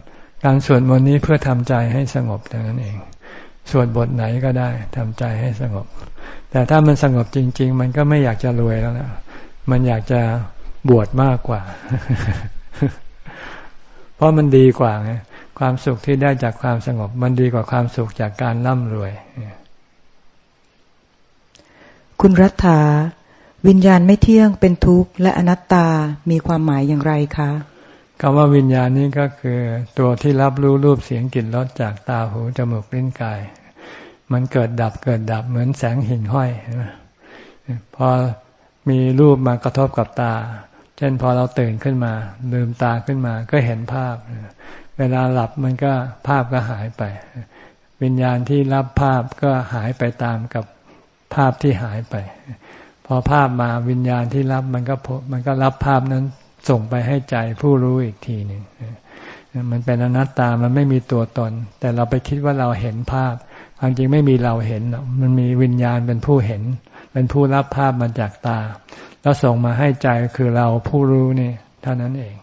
การสวดมนต์นี้เพื่อทำใจให้สงบเท่านั้นเอง สวดบทไหนก็ได้ทำใจให้สงบ แต่ถ้ามันสงบจริง ๆ มันก็ไม่อยากจะรวยแล้วนะมันอยากจะ บวชมากกว่า เพราะมันดีกว่าไงความสุขที่ได้จากความสงบ มันดีกว่าความสุขจากการร่ำรวย คุณรัฐา วิญญาณไม่เที่ยงเป็นทุกข์และอนัตตามีความหมายอย่างไรคะคำว่าวิญญาณนี้ก็คือตัวที่รับรู้รูปเสียงกลิ่นรสจากตาหูจมูกลิ้นกาย มันเกิดดับเกิดดับเหมือนแสงหิ่งห้อยพอมีรูปมากระทบกับตา เช่นพอเราตื่นขึ้นมา ลืมตาขึ้นมา ก็เห็นภาพ เวลาหลับมันก็ภาพก็หายไป วิญญาณที่รับภาพก็หายไปตามกับภาพที่หายไป พอภาพมาวิญญาณที่รับมันก็มันก็รับภาพนั้นส่งไปให้ใจผู้รู้อีกทีหนึ่งมันเป็นอนัตตา มันไม่มีตัวตน แต่เราไปคิดว่าเราเห็นภาพ ความจริงไม่มีเราเห็น มันมีวิญญาณเป็นผู้เห็น เป็นผู้รับภาพมาจากตา แล้วส่งมาให้ใจคือเราผู้รู้นี่เท่านั้นเอง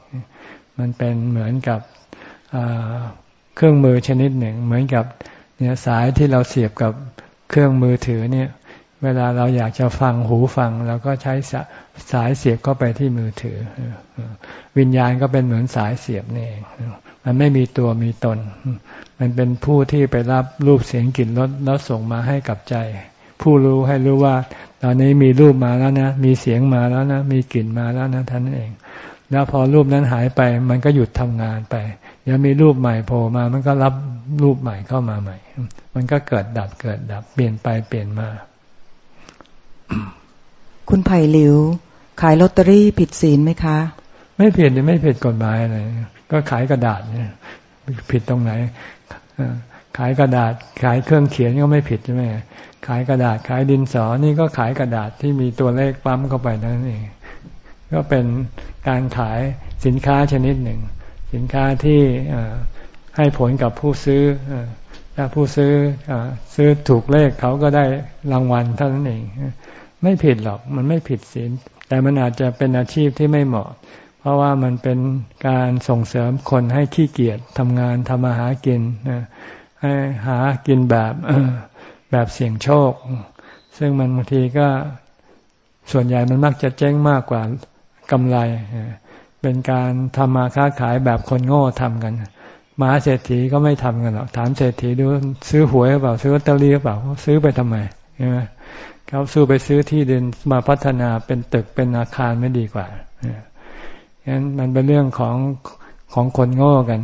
มันเป็นเหมือนกับเครื่องมือชนิดหนึ่ง เหมือนกับเนี่ยสายที่เราเสียบกับเครื่องมือถือเนี่ย เวลาเราอยากจะฟังหูฟังเราก็ใช้สายเสียบเข้าไปที่มือถือ วิญญาณก็เป็นเหมือนสายเสียบนี่เองมันไม่มีตัวมีตน มันเป็นผู้ที่ไปรับรูปเสียงกลิ่นรสแล้วส่งมาให้กับใจ ผู้รู้ให้รู้ว่า ตอนนี้มีรูปมาแล้วนะ มีเสียงมาแล้วนะ มีกลิ่นมาแล้วนะท่านเอง แล้วพอรูปนั้นหายไป มันก็หยุดทำงานไปยังมีรูปใหม่โผล่มา มันก็รับรูปใหม่เข้ามาใหม่ มันก็เกิดดับเกิดดับ เปลี่ยนไปเปลี่ยนมา คุณไผ่หลิว ขายลอตเตอรี่ผิดศีลไหมคะ ไม่ผิดไม่ผิดกฎหมายอะไรก็ขายกระดาษเนี่ยผิดตรงไหนขายกระดาษขายเครื่องเขียนก็ไม่ผิดใช่ไหม ขายกระดาษขายดินสอนี่ก็ขายกระดาษที่มีตัวเลขปั๊มเข้าไปนั่นเอง ก็เป็นการขายสินค้าชนิดหนึ่ง สินค้าที่ให้ผลกับผู้ซื้อถ้าผู้ซื้ออซื้อถูกเลขเขาก็ได้รางวัลเท่านั้นเอง ไม่ผิดหรอกมันไม่ผิดศีลแต่มันอาจจะเป็นอาชีพที่ไม่เหมาะ เพราะว่ามันเป็นการส่งเสริมคนให้ขี้เกียจทำงานทำมาหากินให้หากินแบบ แบบเสี่ยงโชค ซึ่งมันบางทีก็ส่วนใหญ่มันมักจะเจ๊งมากกว่ากำไร เป็นการทำมาค้าขายแบบคนโง่ทำกันมหาเศรษฐีก็ไม่ทำกันหรอกถามเศรษฐีดูซื้อหวยหรือเปล่า ซื้อลอตเตอรี่หรือเปล่าซื้อไปทำไมใช่ไหมเขาซื้อไปซื้อที่ดินมาพัฒนาเป็นตึกเป็นอาคารไม่ดีกว่าฉะนั้นมันเป็นเรื่องของของคนโง่กัน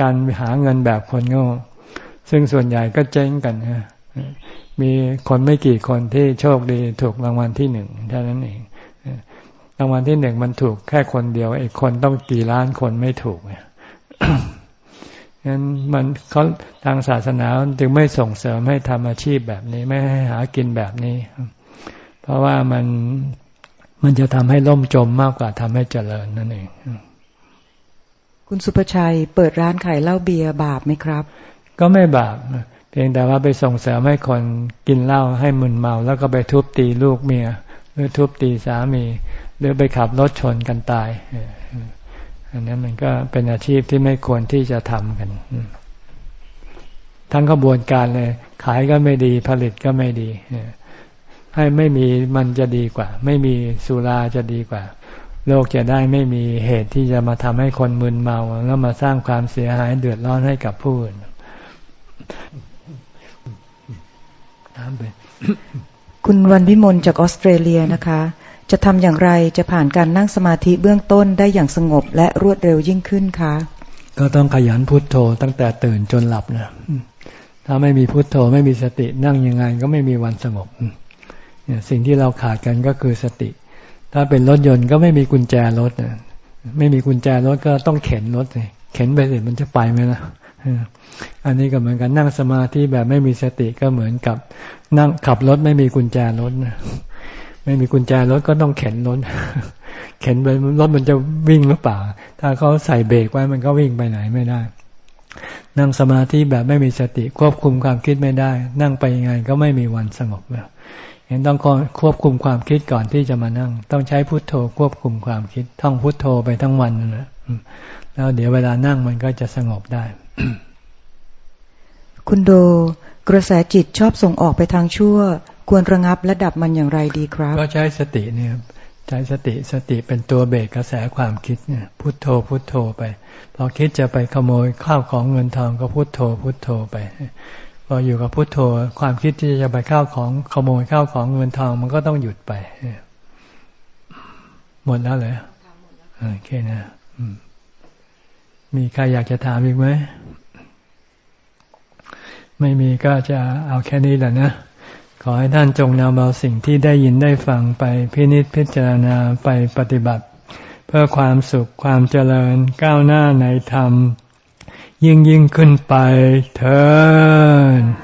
การหาเงินแบบคนโง่ ซึ่งส่วนใหญ่ก็เจ๊งกันฮะ มีคนไม่กี่คนที่โชคดีถูกรางวัลที่หนึ่งเท่านั้นเองรางวัลที่หนึ่งมันถูกแค่คนเดียวอีกคนต้องกี่ล้านคนไม่ถูกเนี่ยงั้นมันเขาทางศาสนาจึงไม่ส่งเสริมให้ทำอาชีพแบบนี้ ไม่ให้หากินแบบนี้ เพราะว่ามันมันจะทำให้ล่มจมมากกว่าทำให้เจริญนั่นเองคุณสุภชัยเปิดร้านขายเหล้าเบียร์บาปไหมครับ ก็ไม่บาป พียงแต่ว่าไปส่งเสริมให้คนกินเหล้าให้มึนเมา แล้วก็ไปทุบตีลูกเมีย หรือทุบตีสามี หรือไปขับรถชนกันตาย อันนั้นมันก็เป็นอาชีพที่ไม่ควรที่จะทำกัน ทั้งขบวนการเลย ขายก็ไม่ดีผลิตก็ไม่ดี ให้ไม่มีมันจะดีกว่า ไม่มีสุราจะดีกว่า โลกจะได้ไม่มีเหตุที่จะมาทำให้คนมึนเมา แล้วมาสร้างความเสียหายเดือดร้อนให้กับผู้อื่น คุณวันวิมลจากออสเตรเลียนะคะ จะทำอย่างไรจะผ่านการนั่งสมาธิเบื้องต้นได้อย่างสงบและรวดเร็วยิ่งขึ้นคะก็ต้องขยันพุทโธตั้งแต่ตื่นจนหลับนะถ้าไม่มีพุทโธไม่มีสตินั่งยังไงก็ไม่มีวันสงบเนี่ยสิ่งที่เราขาดกันก็คือสติ ถ้าเป็นรถยนต์ก็ไม่มีกุญแจรถไม่มีกุญแจรถก็ต้องเข็นรถเลยเข็นไปเสร็จมันจะไปไหมล่ะ อันนี้ก็เหมือนกันนั่งสมาธิแบบไม่มีสติก็เหมือนกับ นั่งขับรถไม่มีกุญแจรถไม่มีกุญแจรถก็ต้องเข็นรถเข็นไปรถมันจะวิ่งหรือเปล่า ถ้าเขาใส่เบรกไว้มันก็วิ่งไปไหนไม่ได้ นั่งสมาธิแบบไม่มีสติควบคุมความคิดไม่ได้ นั่งไปยังไงก็ไม่มีวันสงบแล้วเห็นต้องควบคุมความคิดก่อนที่จะมานั่ง ต้องใช้พุทโธควบคุมความคิดท่องพุทโธไปทั้งวันนะแล้วเดี๋ยวเวลานั่งมันก็จะสงบได้ คุณโด กระแสจิตชอบส่งออกไปทางชั่ว ควรระงับและดับมันอย่างไรดีครับ ก็ใช้สติเนี่ยใช้สติสติเป็นตัวเบรกกระแสความคิดเนี่ยพุทโธพุทโธไป พอคิดจะไปขโมยข้าวของเงินทองก็พุทโธพุทโธไปพออยู่กับพุทโธ ความคิดที่จะไปข้าวของขโมยข้าวของเงินทองมันก็ต้องหยุดไปหมดแล้วเลยโอเคนะ มีใครอยากจะถามอีกไหม ไม่มีก็จะเอาแค่นี้แหละนะ ขอให้ท่านจงนำเอาสิ่งที่ได้ยินได้ฟังไปพินิจพิจารณาไปปฏิบัติ เพื่อความสุขความเจริญก้าวหน้าในธรรม ยิ่งยิ่งขึ้นไปเถิด